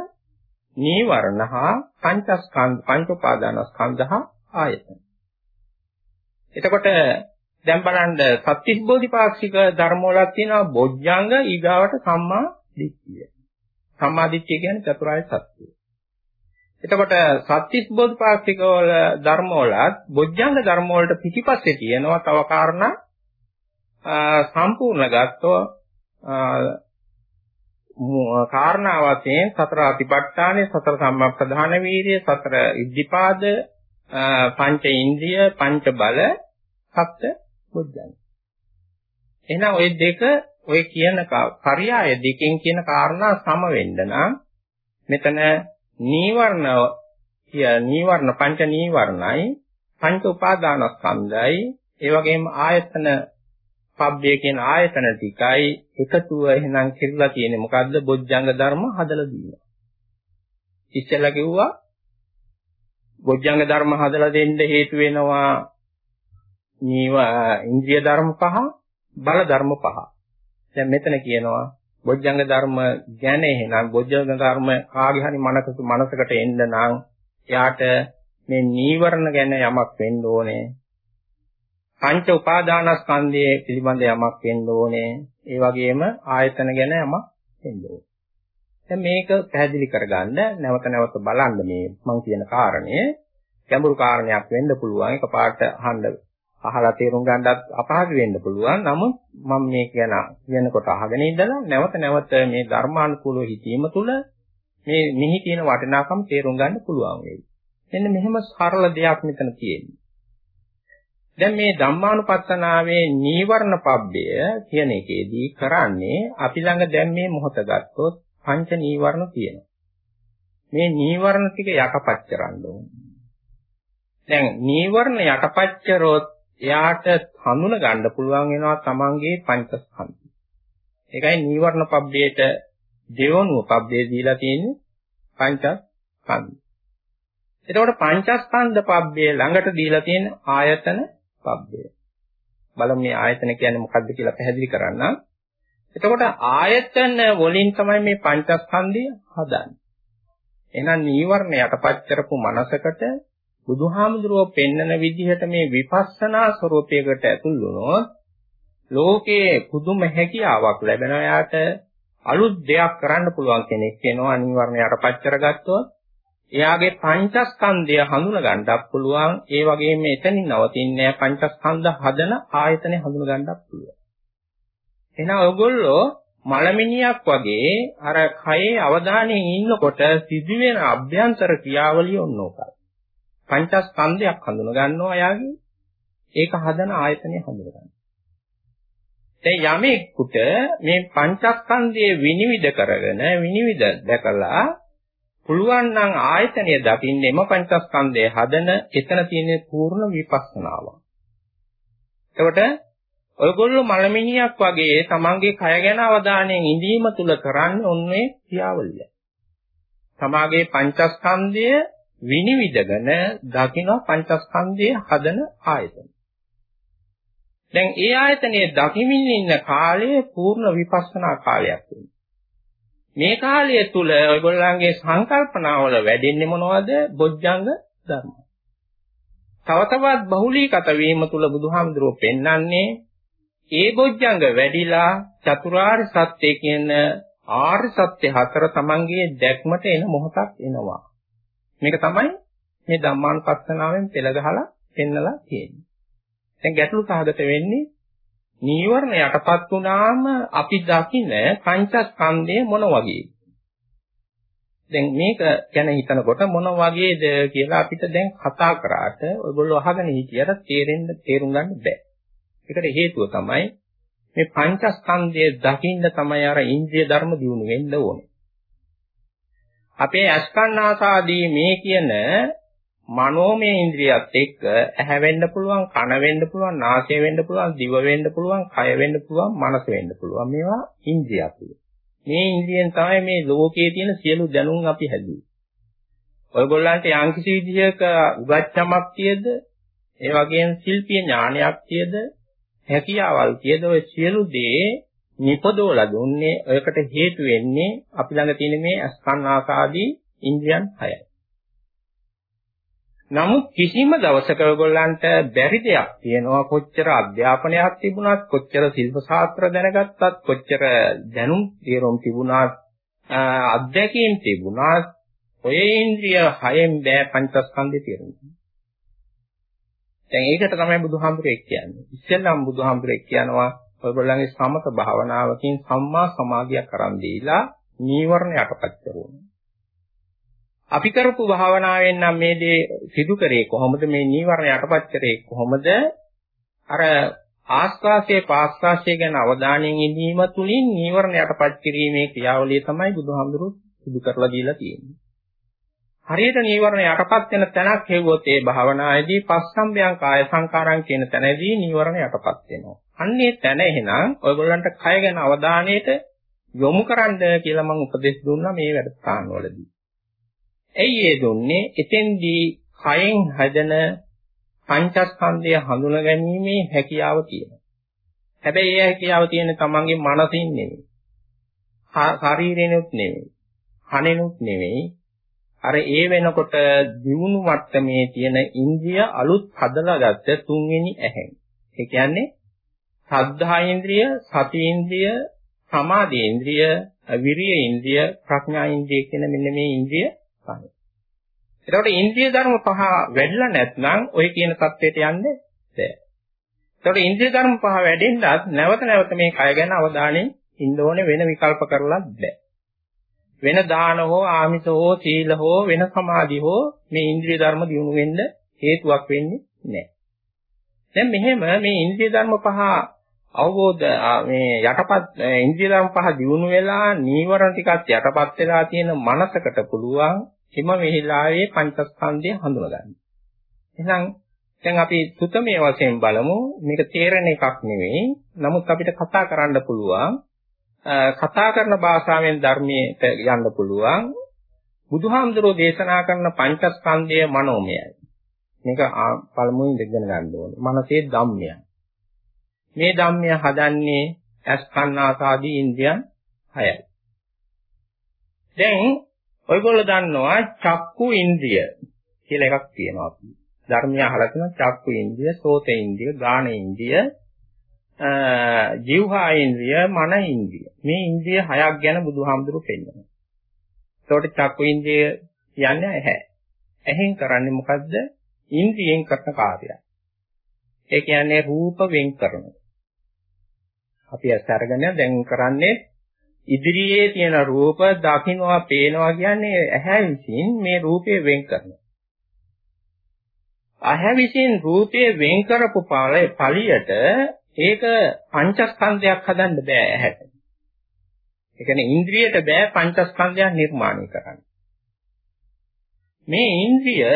නීවරණ හා පංචස්කන්ධ පංච උපාදානස්කන්ධ හා ආයතන. එතකොට දැන් බලන්න සත්‍තිස් බෝධිපාක්ෂික ධර්ම වල තියෙනවා බොජ්ජංග ඊගාවට සම්මා දිට්ඨිය. සම්මා දිට්ඨිය කියන්නේ චතුරාර්ය සත්‍යය. එතකොට සත්‍තිස් බෝධිපාක්ෂික වල ධර්ම වලත් බොජ්ජංග ධර්ම වලට පිටිපස්සේ තියෙනවා තව කාරණා සම්පූර්ණ ගත්තෝ කාරණා වශයෙන් සතර අතිපට්ඨානේ සතර සම්මප්පදාන වීර්ය සතර ඉද්ධිපාද පංච ඉන්ද්‍රිය පංච බල සත්‍ය බුද්ධං එහෙනම් ওই දෙක ඔය කියන පරයය දෙකෙන් කියන කාරණා සම වෙන්න නම් මෙතන නීවරණ කිය නීවරණ පංච නීවරණයි පංච උපාදානස්කන්ධයි ඒ වගේම ආයතන පබ්බේ කියන ආයතන ටිකයි එකතුව එහෙනම් කිරලා තියෙන්නේ මොකද්ද? බොජ්ජංග ධර්ම හදලා දීලා. ඉස්සෙල්ලා කිව්වා බොජ්ජංග ධර්ම හදලා දෙන්න හේතු වෙනවා නීව ඉන්ද්‍රිය ධර්ම පහ, බල ධර්ම පහ. දැන් මෙතන කියනවා බොජ්ජංග ධර්ම ගැන එහෙනම් බොජ්ජංග ධර්ම කාගේ හරි මනසක මනසකට එන්න නම් එයාට මේ නීවරණ ගැන යමක් වෙන්න ඕනේ පංච උපාදානස්කන්ධයේ පිළිබඳ යමක් වෙන්න ඕනේ. ඒ වගේම ආයතන ගැන යමක් වෙන්න ඕනේ. දැන් මේක පැහැදිලි කරගන්න නැවත නැවත බලන්න මේ මම කියන කාරණය ගැඹුරු කාරණයක් වෙන්න පුළුවන්. එකපාරට අහන්න අහලා තේරුම් ගන්නත් අපහසු වෙන්න පුළුවන්. නමුත් මම මේ කියන කියනකොට අහගෙන ඉඳලා නැවත නැවත මේ ධර්මානුකූලව හිතීම තුළ මේ මෙහි තියෙන වටිනාකම තේරුම් ගන්න පුළුවන් වෙයි. මෙන්න මෙහෙම සරල දෙයක් මෙතන තියෙන්නේ. දැන් මේ ධම්මානුපස්සනාවේ නීවරණ පබ්බය කියන එකේදී කරන්නේ අපි ළඟ දැන් මේ මොහොත ගත්තොත් පංච නීවරණ තියෙනවා. මේ නීවරණ ටික යටපත් කරන්න ඕනේ. දැන් නීවරණ යටපච්චරොත් එයාට හඳුන ගන්න පුළුවන් වෙනවා තමන්ගේ පංචස්කන්ධය. ඒකයි නීවරණ පබ්බේට දෙවනුව පබ්බේ දීලා තියෙන්නේ පංචස්කන්ධය. එතකොට පංචස්කන්ධ පබ්බේ ළඟට දීලා තියෙන ආයතන පබ්බය. බලමු මේ ආයතන කියන්නේ මොකක්ද කියලා පැහැදිලි කරන්න. එතකොට ආයතන වලින් තමයි මේ පංචස්කන්ධය හදන්නේ. එහෙනම් නීවරණ යටපත් කරපු මනසකට බුදුහාමුදුරුවෝ පෙන්නන විදිහට මේ විපස්සනා ස්වરૂපයකට ඇතුල් වුණොත් ලෝකයේ පුදුම හැකියාවක් ලැබෙන යාට අලුත් දෙයක් කරන්න පුළුවන් කෙනෙක් වෙනවා නීවරණ යටපත් කරගත්තොත් එයාගේ පංචස්කන්ධය හඳුන ගන්නත් පුළුවන්. ඒ වගේම එතනින් නවතින්නේ පංචස්කන්ධ හදන ආයතනෙ හඳුන ගන්නත් පුළුවන්. එහෙනම් ඔයගොල්ලෝ මලමිනියක් වගේ අර කයේ අවධානයෙන් ඉන්නකොට සිදුවෙන අභ්‍යන්තර ක්‍රියාවලිය ඔන්නෝකයි. පංචස්කන්ධයක් හඳුන ගන්නවා එයාගේ ඒක හදන ආයතනය හඳුන ගන්නවා. දැන් යමෙකුට මේ පංචස්කන්ධයේ විනිවිද කරගෙන විනිවිද දැකලා පුළුවන් නම් ආයතනය දකින්න එම පංචස්කන්ධය හදන එතන තියෙන පූර්ණ විපස්සනාව. එතකොට ඔයගොල්ලෝ මලමිනියක් වගේ තමන්ගේ කය ගැන අවධානයෙන් ඉඳීම තුල කරන්නේ ඔන්නේ ක්‍රියාවලිය. තමාගේ පංචස්කන්ධය විනිවිදගෙන දකින්න පංචස්කන්ධයේ හදන ආයතන. දැන් ඒ ආයතනයේ දකිමින් ඉන්න කාලය පූර්ණ විපස්සනා කාලයක් වෙනවා. මේ කාලය තුල ඔයගොල්ලන්ගේ සංකල්පනාවල වැඩෙන්නේ මොනවද? බොජ්ජංග ධර්ම. තව තවත් බහුලීගත වීම තුල බුදුහාමුදුරුවෝ පෙන්වන්නේ ඒ බොජ්ජංග වැඩිලා චතුරාර්ය සත්‍ය කියන ආර්ය සත්‍ය හතර තමන්ගේ දැක්මට එන මොහොතක් එනවා. මේක තමයි මේ ධම්මානුපස්සනාවෙන් පෙළ ගහලා පෙන්නලා තියෙන්නේ. දැන් ගැටලු සහගත වෙන්නේ නීවරණ යටපත් වුණාම අපි දකින්න පංචස්කන්ධය මොන වගේද? දැන් මේක ගැන හිතනකොට මොන වගේද කියලා අපිට දැන් කතා කරාට ඔයගොල්ලෝ අහගෙන හිටියට තේරෙන්න තේරුම් ගන්න බෑ. ඒකට හේතුව තමයි මේ පංචස්කන්ධය දකින්න තමයි අර ඉන්ද්‍රිය ධර්ම දියුණු වෙන්න ඕනේ. අපේ අස්කන්නාසාදී මේ කියන මනෝමය ඉන්ද්‍රියත් එක්ක ඇහැ වෙන්න පුළුවන්, කන වෙන්න පුළුවන්, නාසය වෙන්න පුළුවන්, දිව වෙන්න පුළුවන්, කය වෙන්න පුළුවන්, මනස වෙන්න පුළුවන්. මේවා ඉන්ද්‍රියත්. මේ ඉන්ද්‍රියෙන් තමයි මේ ලෝකයේ තියෙන සියලු දැනුම් අපි හැදුවේ. ඔයගොල්ලන්ට යම්කිසි විදිහක උගත්කමක් තියද, ඒ වගේම ශිල්පීය ඥානයක් තියද, හැකියාවල් තියද ඔය සියලු දේ නිපදවලා දුන්නේ ඔයකට හේතු වෙන්නේ අපි ළඟ තියෙන මේ අස්කන්නාසාදී ඉන්ද්‍රියන් හයයි. නමුත් කිසිම දවසක ඔයගොල්ලන්ට බැරි දෙයක් තියෙනවා කොච්චර අධ්‍යාපනයක් තිබුණත් කොච්චර ශිල්ප ශාස්ත්‍ර දැනගත්තත් කොච්චර දැනුම් තීරම් තිබුණත් අධ්‍යක්ීම් තිබුණත් ඔය ඉන්ද්‍රිය හයෙන් බෑ පංචස්කන්ධය තේරුම් ගන්න. දැන් ඒකට තමයි බුදුහාමුදුරේ කියන්නේ. ඉස්සෙල්ලම බුදුහාමුදුරේ කියනවා ඔයගොල්ලන්ගේ සමත භාවනාවකින් සම්මා සමාධියක් කරන් දීලා නීවරණ යටපත් කරනවා. අපි කරපු භාවනාවෙන් නම් මේ දේ සිදු කරේ කොහොමද මේ නීවරණ යටපත් කරේ කොහොමද අර ආස්වාසේ පාස්වාසේ ගැන අවධානයෙන් ඉඳීම තුලින් නීවරණ යටපත් කිරීමේ ක්‍රියාවලිය තමයි බුදුහාමුදුරුවෝ සිදු කරලා දීලා තියෙන්නේ. හරියට නීවරණ යටපත් වෙන තැනක් හෙව්වොත් ඒ භාවනාවේදී පස්සම්බයං කාය සංකාරං කියන තැනදී නීවරණ යටපත් වෙනවා. අන්නේ තැන එහෙනම් ඔයගොල්ලන්ට කය ගැන අවධානයට යොමු කරන්න කියලා මම උපදෙස් දුන්නා මේ වැඩසටහන් වලදී. ඇයි ඒ දුන්නේ? එතෙන්දී කයෙන් හැදෙන පංචස්කන්ධය හඳුනා ගැනීමේ හැකියාව තියෙනවා. හැබැයි ඒ හැකියාව තියෙන්නේ තමන්ගේ මනසින් නෙමෙයි. ශරීරෙනුත් නෙමෙයි. හනෙනුත් නෙමෙයි. අර ඒ වෙනකොට දියුණු මට්ටමේ තියෙන ඉන්ද්‍රිය අලුත් හදලාගත්ත තුන්වෙනි ඇහැ. ඒ කියන්නේ සද්ධා ඉන්ද්‍රිය, සති ඉන්ද්‍රිය, සමාධි ඉන්ද්‍රිය, විරිය ඉන්ද්‍රිය, ප්‍රඥා ඉන්ද්‍රිය කියන මෙන්න මේ ඉන්ද්‍රිය පහ. එතකොට ඉන්ද්‍රිය ධර්ම පහ වැඩිලා නැත්නම් ඔය කියන தത്വයට යන්නේ බැහැ. එතකොට ඉන්ද්‍රිය ධර්ම පහ වැඩෙන්නත් නැවත නැවත මේ කය ගැන අවධානයෙන් ඉන්න ඕනේ වෙන විකල්ප කරලත් බෑ. වෙන දාන හෝ ආමිත හෝ සීල හෝ වෙන සමාධි හෝ මේ ඉන්ද්‍රිය ධර්ම දියුණු වෙන්න හේතුවක් වෙන්නේ නැහැ. දැන් මෙහෙම මේ ඉන්ද්‍රිය ධර්ම පහ අවබෝධ මේ යටපත් ඉන්ද්‍රිය ධර්ම පහ දියුණු වෙලා නීවරණ ටිකත් යටපත් වෙලා තියෙන මනසකට පුළුවන් එම මෙහිලාවේ පංචස්කන්ධය හඳුනගන්න. එහෙනම් දැන් අපි සුතමේ වශයෙන් බලමු මේක තේරෙන එකක් නෙවෙයි. නමුත් අපිට කතා කරන්න පුළුවන් කතා කරන භාෂාවෙන් ධර්මයට යන්න පුළුවන්. බුදුහාමුදුරෝ දේශනා කරන පංචස්කන්ධය මනෝමයයි. මේක පළමුවෙන් ඉගෙන ගන්න ඕනේ. මනසේ ධම්මයයි. මේ ධම්මය හදන්නේ අස්කන්නාසාදී ඉන්ද්‍රියන් 6යි. දැන් ඔයගොල්ලෝ දන්නවා චක්කු ඉන්ද්‍රිය කියලා එකක් තියෙනවා. ධර්මය අහලා තියෙනවා චක්කු ඉන්ද්‍රිය, සෝත ඉන්ද්‍රිය, ගාන ඉන්ද්‍රිය, ජීවහා ඉන්ද්‍රිය, මන ඉන්ද්‍රිය. මේ ඉන්ද්‍රිය හයක් ගැන බුදුහාමුදුරු පෙන්නනවා. එතකොට චක්කු ඉන්ද්‍රිය කියන්නේ ඇහැ. ඇහෙන් කරන්නේ මොකද්ද? ඉන්ද්‍රියෙන් කරන කාර්යය. ඒ කියන්නේ රූප වෙන් කරනවා. අපි ඇස් අරගෙන දැන් කරන්නේ ඉදිරියේ තියෙන රූප දකින්නවා පේනවා කියන්නේ ඇහැ විසින් මේ රූපය වෙන් කරනවා. ඇහැ විසින් රූපය වෙන් කරපු පළියට ඒක පංචස්කන්ධයක් හදන්න බෑ ඇහැට. ඒ කියන්නේ ඉන්ද්‍රියට බෑ පංචස්කන්ධයක් නිර්මාණය කරන්න. මේ ඉන්ද්‍රිය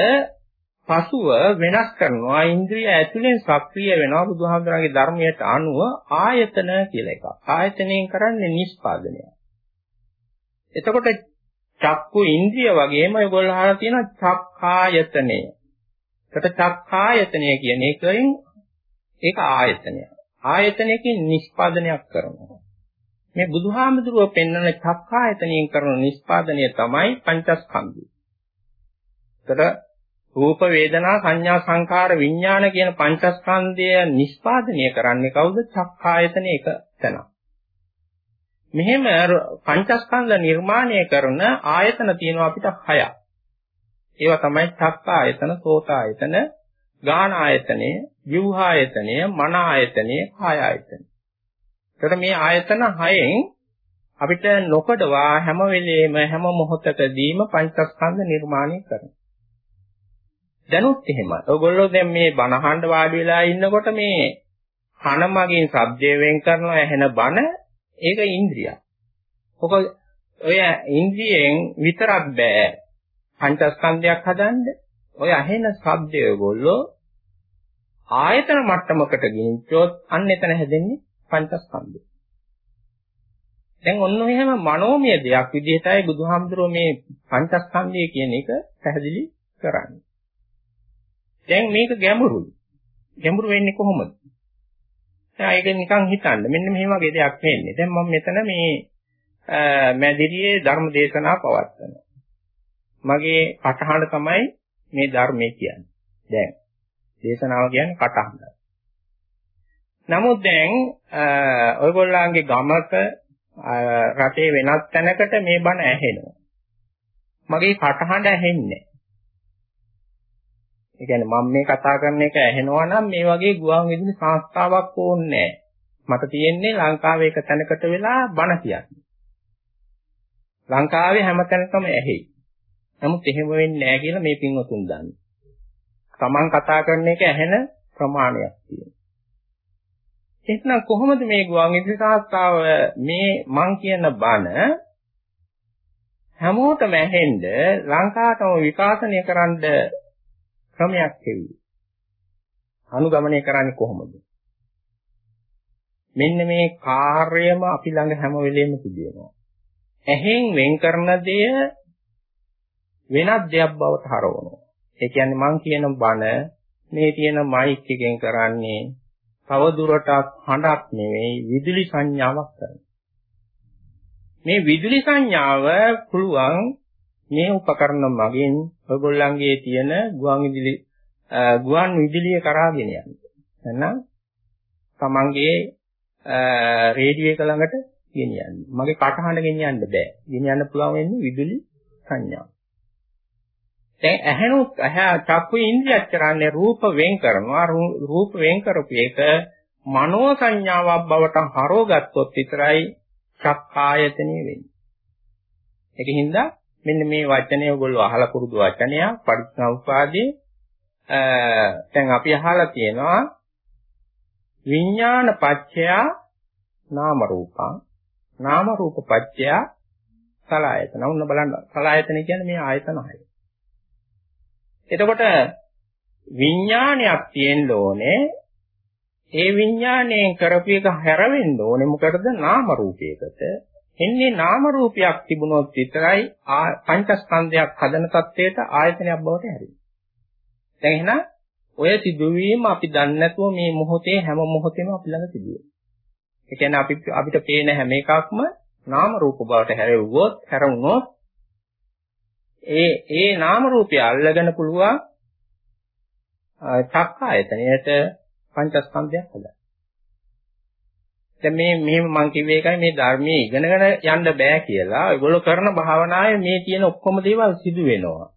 පසුව වෙනස් කරනවා ඉන්ද්‍රිය ඇතුලෙන් සක්‍රිය වෙනවා බුදුහාමුදුරන්ගේ ධර්මයට අනුව ආයතන කියලා එකක්. ආයතනයෙන් කරන්නේ නිස්පාදනය. එතකොට චක්කු ඉන්ද්‍රිය වගේම ඒගොල්ලෝ අහලා තියෙන චක්කායතනය. එතකොට චක්කායතනය කියන එකෙන් ඒක ආයතනය. ආයතනයකින් නිස්පාදනයක් කරනවා. මේ බුදුහාමුදුරුව පෙන්වන චක්කායතනයෙන් කරන නිස්පාදනය තමයි පංචස්කන්ධය. එතකොට රූප වේදනා සංඥා සංකාර විඥාන කියන පංචස්කන්ධය නිස්පාදනය කරන්නේ කවුද? චක්කායතන එක තැන. මෙහෙම පංචස්කන්ධ නිර්මාණය කරන ආයතන තියෙනවා අපිට හයක්. ඒවා තමයි චක්කායතන, සෝතායතන, ගාන ආයතනය, ජීව ආයතනය, මන ආයතනය, කාය ආයතනය. එතකොට මේ ආයතන හයෙන් අපිට නොකඩවා හැම වෙලෙම හැම මොහොතකදීම පංචස්කන්ධ නිර්මාණය කරනවා. දැනුත් එහෙමයි. ඔයගොල්ලෝ දැන් මේ බණහඬ වාඩි වෙලා ඉන්නකොට මේ කන මගින් ශබ්දය වෙන් කරනවා ඇහෙන බණ ඒක ඉන්ද්‍රියක්. ඔක ඔය ඉන්ද්‍රියෙන් විතරක් බෑ පංචස්කන්ධයක් හදන්න. ඔය ඇහෙන ශබ්දය ඔයගොල්ලෝ ආයතන මට්ටමකට ගෙනිච්චොත් අන්න එතන හැදෙන්නේ පංචස්කන්ධය. දැන් ඔන්න එහෙම මනෝමය දෙයක් විදිහටයි බුදුහාමුදුරුවෝ මේ පංචස්කන්ධය කියන එක පැහැදිලි කරන්නේ. දැන් මේක ගැඹුරුයි. ගැඹුරු වෙන්නේ කොහොමද? දැන් ඒක නිකන් හිතන්න. මෙන්න මේ වගේ දෙයක් වෙන්නේ. දැන් මම මෙතන මේ මැදිරියේ ධර්ම දේශනා පවත්වනවා. මගේ කටහඬ තමයි මේ ධර්මයේ කියන්නේ. දැන් දේශනාව කියන්නේ කටහඬ. නමුත් දැන් ඔයගොල්ලන්ගේ ගමක රටේ වෙනත් තැනකට මේ බණ ඇහෙනවා. මගේ කටහඬ ඇහෙන්නේ ඒ කියන්නේ මම මේ කතා කරන එක ඇහෙනවා නම් මේ වගේ ගුවන් විදුලි සංස්ථාවක් ඕනේ මට තියෙන්නේ ලංකාවේ එක තැනකට වෙලා බණ කියන්නේ. ලංකාවේ හැම තැනකම ඇහෙයි. නමුත් එහෙම වෙන්නේ නැහැ කියලා මේ පින්වතුන් දන්නේ. Taman කතා කරන එක ඇහෙන ප්‍රමාණයක් තියෙනවා. එහෙනම් කොහොමද මේ ගුවන් විදුලි සංස්ථාව මේ මං කියන බණ හැමෝටම ඇහෙන්න ලංකාවටම විකාශනය කරන්න ක්‍රමයක් හේවි. අනුගමනය කරන්නේ කොහොමද? මෙන්න මේ කාර්යම අපි ළඟ හැම වෙලෙම තිබෙනවා. ඇහෙන් වෙන් කරන දෙය වෙනත් දෙයක් බවට හරවනවා. ඒ කියන්නේ මං කියන බණ මේ තියෙන මයික් එකෙන් කරන්නේ තව දුරටත් හඬක් නෙවෙයි විදුලි සංඥාවක් කරනවා. මේ විදුලි සංඥාව පුළුවන් මේ උපකරණ මගින් ඔයගොල්ලන්ගේ තියෙන ගුවන් විදුලි ගුවන් විදුලිය කරා ගෙන යන්න. එහෙනම් තමන්ගේ රේඩියෝ එක ළඟට ගෙනියන්න. මගේ කටහඬ ගෙනියන්න බෑ. ගෙනියන්න පුළුවන් වෙන්නේ විදුලි සංඥාව. දැන් ඇහෙනුත් ඇහැ චක්කු ඉන්ද්‍රියක් කරන්නේ රූප වෙන් කරනවා. රූප වෙන් කරපු එක මනෝ සංඥාවක් බවට හරවගත්තොත් විතරයි චක්කායතනෙ වෙන්නේ. ඒකින්ද මෙන්න මේ වචනය ඔයගොල්ලෝ අහලා පුරුදු වචනයක් පරිසම්පාදේ දැන් අපි අහලා තියෙනවා විඥාන පත්‍යා නාම රූපං නාම රූප පත්‍යා සලආයතන. උන්න බලන්න සලආයතන කියන්නේ මේ ආයතන හය. එතකොට විඥානයක් තියෙන්න ඕනේ ඒ විඥාණයෙන් කරපු එක හැරෙන්න ඕනේ මොකටද නාම රූපයකට එන්නේ නාම රූපයක් තිබුණොත් විතරයි පංචස්කන්ධයක් හදන තත්ත්වයට ආයතනයක් බවට හැරෙන්නේ. දැන් එහෙනම් ඔය සිදුවීම අපි දන්නේ නැතුව මේ මොහොතේ හැම මොහොතෙම අපි ළඟ සිදුවේ. ඒ කියන්නේ අපි අපිට පේන හැම එකක්ම නාම රූප බවට හැරෙව්වොත් හැරුණොත් ඒ ඒ නාම රූපය අල්ලගෙන පුළුවන් චක්කායතනයට පංචස්කන්ධයක් හදන්න. දැන් මේ මෙහෙම මම කිව්වේ එකයි මේ ධර්මයේ ඉගෙනගෙන යන්න බෑ කියලා. ඒගොල්ලෝ කරන භාවනාවේ මේ තියෙන ඔක්කොම දේවල් සිදු වෙනවා.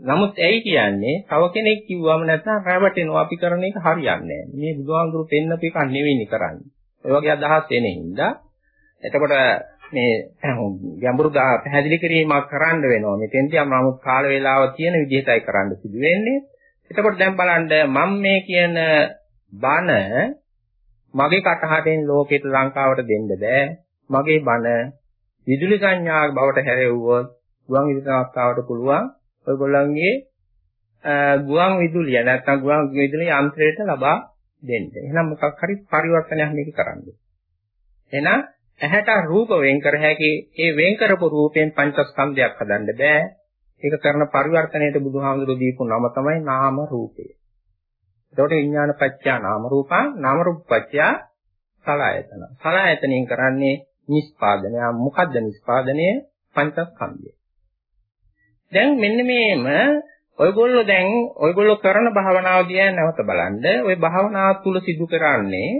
නමුත් ඇයි කියන්නේ? තව කෙනෙක් කිව්වම නැත්නම් රැවටෙනවා අපි කරන එක හරියන්නේ නැහැ. මේ බුදුහාමුදුරු පෙන්නපු එක නෙවෙයි කරන්නේ. ඔය වගේ අදහස් එන හින්දා එතකොට මේ ගැඹුරු පැහැදිලි කිරීමක් කරන්න වෙනවා. මෙතෙන්දී නමුත් කාල වේලාව තියෙන විදිහටයි කරන්න සිදු වෙන්නේ. එතකොට දැන් බලන්න මම මේ කියන බණ මගේ කටහඬෙන් ලෝකෙට ලංකාවට දෙන්න බෑ. මගේ බණ විදුලි සංඥාවක් බවට හැරෙව්වොත් ගුවන් විදුලි සංස්ථාවට පුළුවන් ඔයගොල්ලන්ගේ ගුවන් විදුලිය නැත්නම් ගුවන් විදුලි යන්ත්‍රයට ලබා දෙන්න. එහෙනම් මොකක් හරි පරිවර්තනයක් මේක කරන්න. එහෙනම් ඇහැට රූප වෙන් කර හැකි ඒ වෙන් කරපු රූපයෙන් පංචස්කන්ධයක් හදන්න බෑ. ඒක කරන පරිවර්තනයට බුදුහාමුදුරුවෝ දීපු නම තමයි නාම රූපය. එතකොට විඥාන පත්‍යා නාම රූපං නාම රූප පත්‍යා සලආයතන. සලආයතනෙන් කරන්නේ නිස්පාදනය. මොකද්ද නිස්පාදනය? පංචස්කන්ධය. දැන් මෙන්න මේම ඔයගොල්ලෝ දැන් ඔයගොල්ලෝ කරන භාවනාව දිහා නැවත බලන්න. ওই භාවනාව තුල සිදු කරන්නේ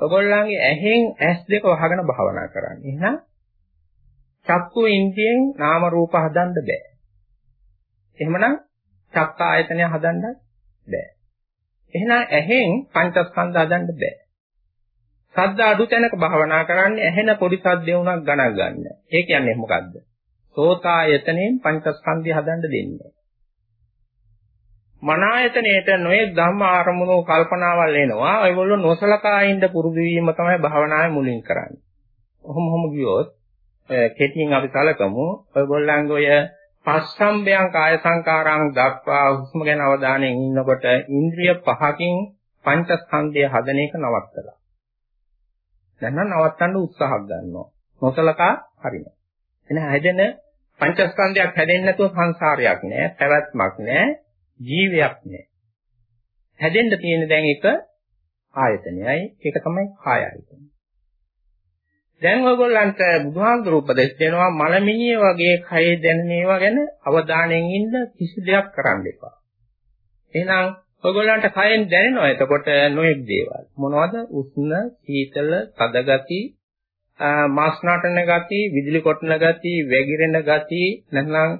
ඔයගොල්ලන්ගේ ඇහෙන් ඇස් දෙක වහගෙන භාවනා කරන්නේ. එහෙනම් චක්කු ඉන්ද්‍රියෙන් නාම රූප හදන්න බෑ. එහෙමනම් චක්ක ආයතනය හදන්න බෑ. එහෙනම් ඇහෙන් පංචස්කන්ධ හදන්න බෑ. සද්ද අඩු තැනක භාවනා කරන්නේ ඇහෙන පොඩි සද්දේ උනක් ගණන් ගන්න. ඒ කියන්නේ මොකද්ද? සෝතායතනෙන් පංචස්කන්ධය හදන්න දෙන්නේ. මනායතනයේට නොයෙක් ධම්ම ආරමුණු කල්පනාවල් එනවා. ඒගොල්ලෝ නොසලකා ඉන්න පුරුදු වීම තමයි භාවනාවේ මුලින් කරන්නේ. ඔහොම ඔහොම ගියොත් කෙටියෙන් අපි සලකමු. ඔයගොල්ලන්ගේ ඔය පස්සම්බයං කාය සංකාරං දක්වා හුස්ම ගැන අවධානයෙන් ඉන්නකොට ඉන්ද්‍රිය පහකින් පංචස්කන්ධය හදන එක නවත්තලා. දැන් නම් නවත්තන්න උත්සාහ ගන්නවා. නොසලකා හරිනවා. එන හැදෙන පංචස්කන්ධයක් හැදෙන්නේ නැතුව සංසාරයක් නෑ, පැවැත්මක් නෑ, ජීවයක් නෑ. හැදෙන්න තියෙන දැන් එක ආයතනයයි. ඒක තමයි කාය ආයතනය. දැන් ඔයගොල්ලන්ට බුදුහාමුදුරු උපදෙස් දෙනවා මලමිණිය වගේ කයේ දැනෙන ඒවා ගැන අවධානයෙන් ඉන්න කිසි දෙයක් කරන්න එපා. එහෙනම් ඔයගොල්ලන්ට කයෙන් දැනෙනවා එතකොට නොඑක් දේවල්. මොනවද? උෂ්ණ, සීතල, තද ගති, මාස් නටන ගති, විදුලි කොටන ගති, වැగిරෙන ගති, නැත්නම්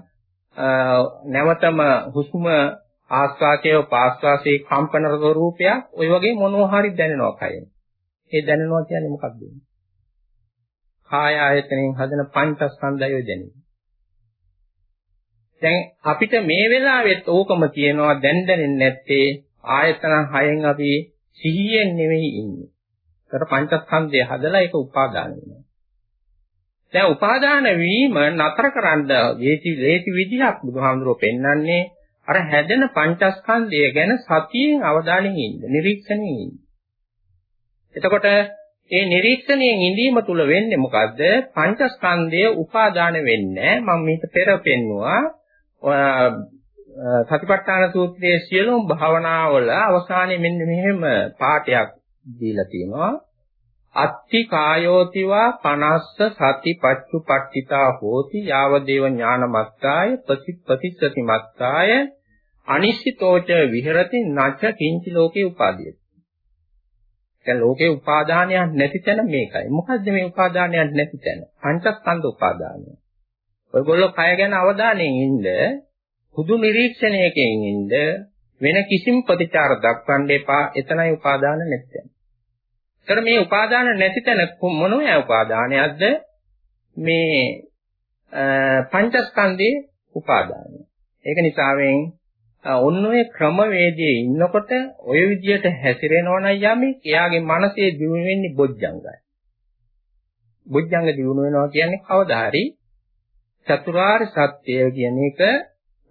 නැවතම හුස්ම ආස්වාදයේ පාස්වාසයේ කම්පන රූපයක් ඔය වගේ මොනවා හරි දැනෙනවා කයෙන්. ඒ දැනෙනවා කියන්නේ මොකක්ද? කාය ආයතනෙන් හදන පංචස්කන්ධය දැනෙන්නේ. දැන් අපිට මේ වෙලාවෙත් ඕකම තියෙනවා දැන් දැනෙන්නේ නැත්තේ ආයතන හයෙන් අපි සිහියෙන් නෙවෙයි ඉන්නේ. ඒතර පංචස්කන්ධය හදලා ඒක උපාදාන වෙනවා. දැන් උපාදාන වීම නතර කරන්න ලේසි ලේසි විදිහක් බුදුහාමුදුරුවෝ පෙන්වන්නේ අර හැදෙන පංචස්කන්ධය ගැන සතියෙන් අවධානයෙන් ඉන්න, නිරීක්ෂණයෙන් ඉන්න. එතකොට ඒ නිරීක්ෂණයෙන් ඉඳීම තුල වෙන්නේ මොකද්ද? පංචස්කන්ධය උපාදාන වෙන්නේ මම මේක පෙර පෙන්නවා. සතිපට්ඨාන සූත්‍රයේ සියලුම භාවනාවල අවසානයේ මෙන්න මෙහෙම පාඩයක් දීලා තියෙනවා. අත්ති කායෝතිවා 50 සති පච්චුපට්ඨිතා හෝති යාව දේව ඥානමත්තාය ප්‍රතිපතිසති මත්තාය අනිශ්චිතෝච විහෙරති නච කිංචි ලෝකේ උපාදීයති දැන් ලෝකේ උපාදානයක් නැති තැන මේකයි. මොකද්ද මේ උපාදානයක් නැති තැන? පංචස්කන්ධ උපාදානය. ඔයගොල්ලෝ කය ගැන අවධානයෙන් ඉන්න, හුදු නිරීක්ෂණයකින් ඉන්න, වෙන කිසිම ප්‍රතිචාර දක්වන්න එපා. එතනයි උපාදාන නැති තැන. ඒතර මේ උපාදාන නැති තැන මොනෝය උපාදානයක්ද? මේ පංචස්කන්ධේ උපාදානය. ඒක නිසාවෙන් ඔන්න ඔය ක්‍රමවේදයේ ඉන්නකොට ඔය විදියට හැසිරෙනවා නම් යමෙක් එයාගේ මනසේ දියුණු වෙන්නේ බොජ්ජංගයි. බොජ්ජංග දියුණු වෙනවා කියන්නේ කවදා හරි චතුරාර්ය සත්‍ය කියන එක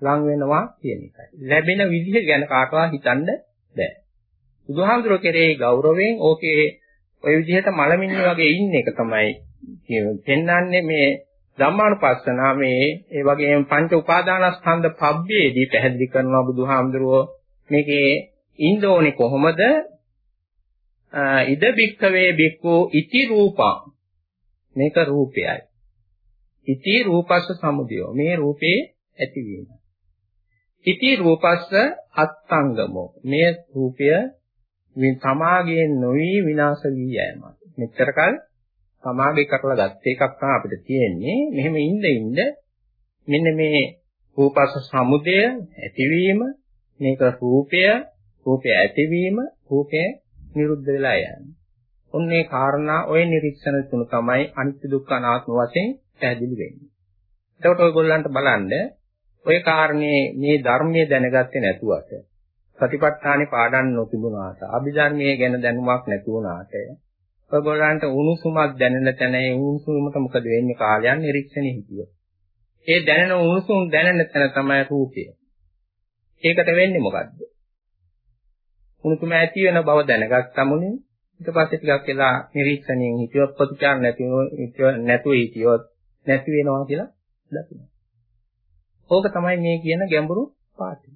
ලං වෙනවා කියන එකයි. ලැබෙන විදිහ ගැන කාටවත් හිතන්න බෑ. බුදුහාමුදුරුවෝ කෙරෙහි ගෞරවයෙන් ඕකේ ඔය විදිහට මලමිණි වගේ ඉන්න එක තමයි කියන්නේ මේ ධම්මානුපස්සනා මේ ඒ වගේම පංච උපාදානස්කන්ධ පබ්බේදී පැහැදිලි කරනවා බුදුහාමුදුරුවෝ. මේකේ ඉන්න ඕනේ කොහොමද ඉද බික්කවේ බික්කු ඉති රූපං. මේක රූපයයි. ඉති රූපස්ස සමුදයෝ. මේ රූපේ ඇතිවීම. ඉති රූපස්ස අත්ංගමෝ. මේ රූපය සමාගයෙන් නොවි විනාශ වී යෑම මෙච්චරකල් සමාගය කරලා ගත්ත එකක් තමයි අපිට තියෙන්නේ. මෙහෙම ඉඳ ඉඳ මෙන්න මේ රූපස සමුදය ඇතිවීම මේක රූපය රූපය ඇතිවීම රූපය නිරුද්ධ වෙලා යන්නේ. ඔන්නේ කාරණා ඔය නිරීක්ෂණ තුන තමයි අනිත්‍ය දුක්ඛ අනාත්ම වශයෙන් පැහැදිලි වෙන්නේ. එතකොට ඔයගොල්ලන්ට බලන්න ඔය කාරණේ මේ ධර්මයේ දැනගත්තේ නැතුවට සතිපට්ඨානේ පාඩම් නොතිබුණාට අභිධර්මයේ ගැන දැනුමක් නැතුණාට ඔයගොල්ලන්ට උණුසුමක් දැනෙන තැන ඒ උණුසුමට මොකද වෙන්නේ කාලයන් නිරීක්ෂණය හිටියොත්. ඒ දැනෙන උණුසුම් දැනෙන තැන තමයි රූපය. ඒකට වෙන්නේ මොකද්ද? උණුසුම ඇති වෙන බව දැනගත්තමුනේ ඊට පස්සේ ටිකක් වෙලා නිරීක්ෂණයෙන් හිටියොත් ප්‍රතිචාර නැතිව නැතුව හිටියොත් නැති වෙනවා කියලා දකිනවා. ඕක තමයි මේ කියන ගැඹුරු පාඩය.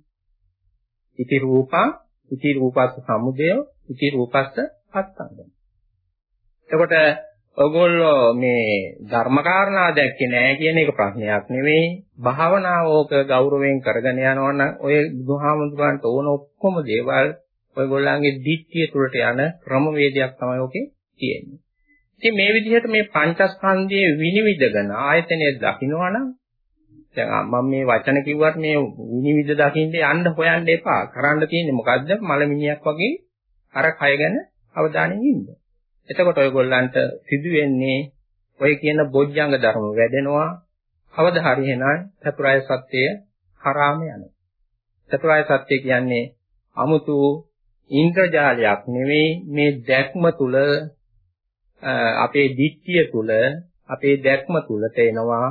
ඉති රූපං ඉති රූපස්ස සමුදය ඉති රූපස්ස අත්ංගම එතකොට ඔයගොල්ලෝ මේ ධර්මකාරණා දැක්කේ නැහැ කියන එක ප්‍රශ්නයක් නෙවෙයි. භාවනාව ඕක ගෞරවයෙන් කරගෙන යනවා නම් ඔය බුදුහාමුදුරන්ට ඕන ඔක්කොම දේවල් ඔයගොල්ලන්ගේ දිට්ඨිය තුළට යන ක්‍රමවේදයක් තමයි ඔකේ තියෙන්නේ. ඉතින් මේ විදිහට මේ පංචස්කන්ධයේ විනිවිදගෙන ආයතනය දකින්නවා නම් දැන් මම මේ වචන කිව්වත් මේ විනිවිද දකින්න යන්න හොයන්න එපා. කරන්න තියෙන්නේ මොකද්ද? මලමිනියක් වගේ අර කය ගැන අවධානයෙන් ඉන්න. එතකොට ඔයගොල්ලන්ට සිදු වෙන්නේ ඔය කියන බොජ්ජංග ධර්ම වැඩෙනවා. කවදා හරි එනයි චතුරාර්ය සත්‍යය හරාම යනවා. චතුරාර්ය සත්‍ය කියන්නේ 아무තු ඉන්ද්‍රජාලයක් නෙවෙයි මේ දැක්ම තුල අපේ දිට්ඨිය තුල අපේ දැක්ම තුලට එනවා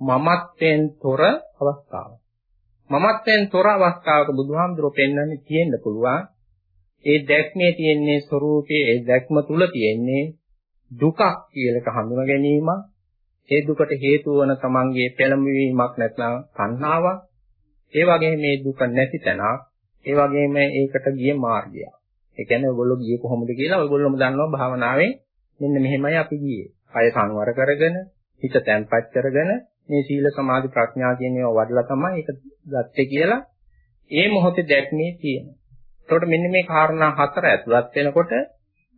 මමත්වෙන් තොර අවස්ථාව. මමත්වෙන් තොර අවස්ථාවක බුදුහාමුදුරුවෝ පෙන්වන්නේ තියෙන්න පුළුවන්. ඒ දැක්මේ තියෙන්නේ ස්වરૂපයේ ඒ දැක්ම තුල තියෙන්නේ දුකක් කියලා හඳුනා ගැනීම. ඒ දුකට හේතු වන තමන්ගේ පෙළඹවීමක් නැත්නම් තණ්හාවක්. ඒ වගේම මේ දුක නැති තැනක්. ඒ වගේම ඒකට ගිය මාර්ගයක්. ඒ කියන්නේ ඔයගොල්ලෝ ගියේ කොහොමද කියලා ඔයගොල්ලෝම දන්නවා භාවනාවේ මෙන්න මෙහෙමයි අපි ගියේ. කය සංවර කරගෙන, හිත තැන්පත් කරගෙන මේ සීල සමාධි ප්‍රඥා කියන ඒවා වඩලා තමයි ඒක ගත්තේ කියලා ඒ මොහොතේ දැක්මේ තියෙනවා. එතකොට මෙන්න මේ කාරණා හතර ඇතුළත් වෙනකොට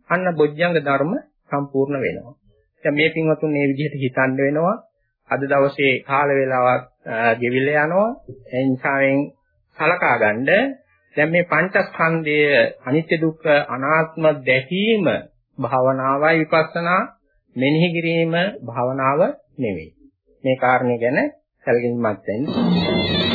අන්න බොජ්ජංග ධර්ම සම්පූර්ණ වෙනවා. දැන් මේ පින්වතුන් මේ විදිහට හිතන්න වෙනවා. අද දවසේ කාල වේලාවක් ගෙවිලා යනවා. ඒ නිසාවෙන් සලකා ගන්න දැන් මේ පංචස්කන්ධය අනිත්‍ය දුක්ඛ අනාත්ම දැකීම භාවනාවයි විපස්සනා මෙනෙහි කිරීම භාවනාව නෙවෙයි. මේ කාරණේ ගැන සැලකිලිමත් වෙන්න.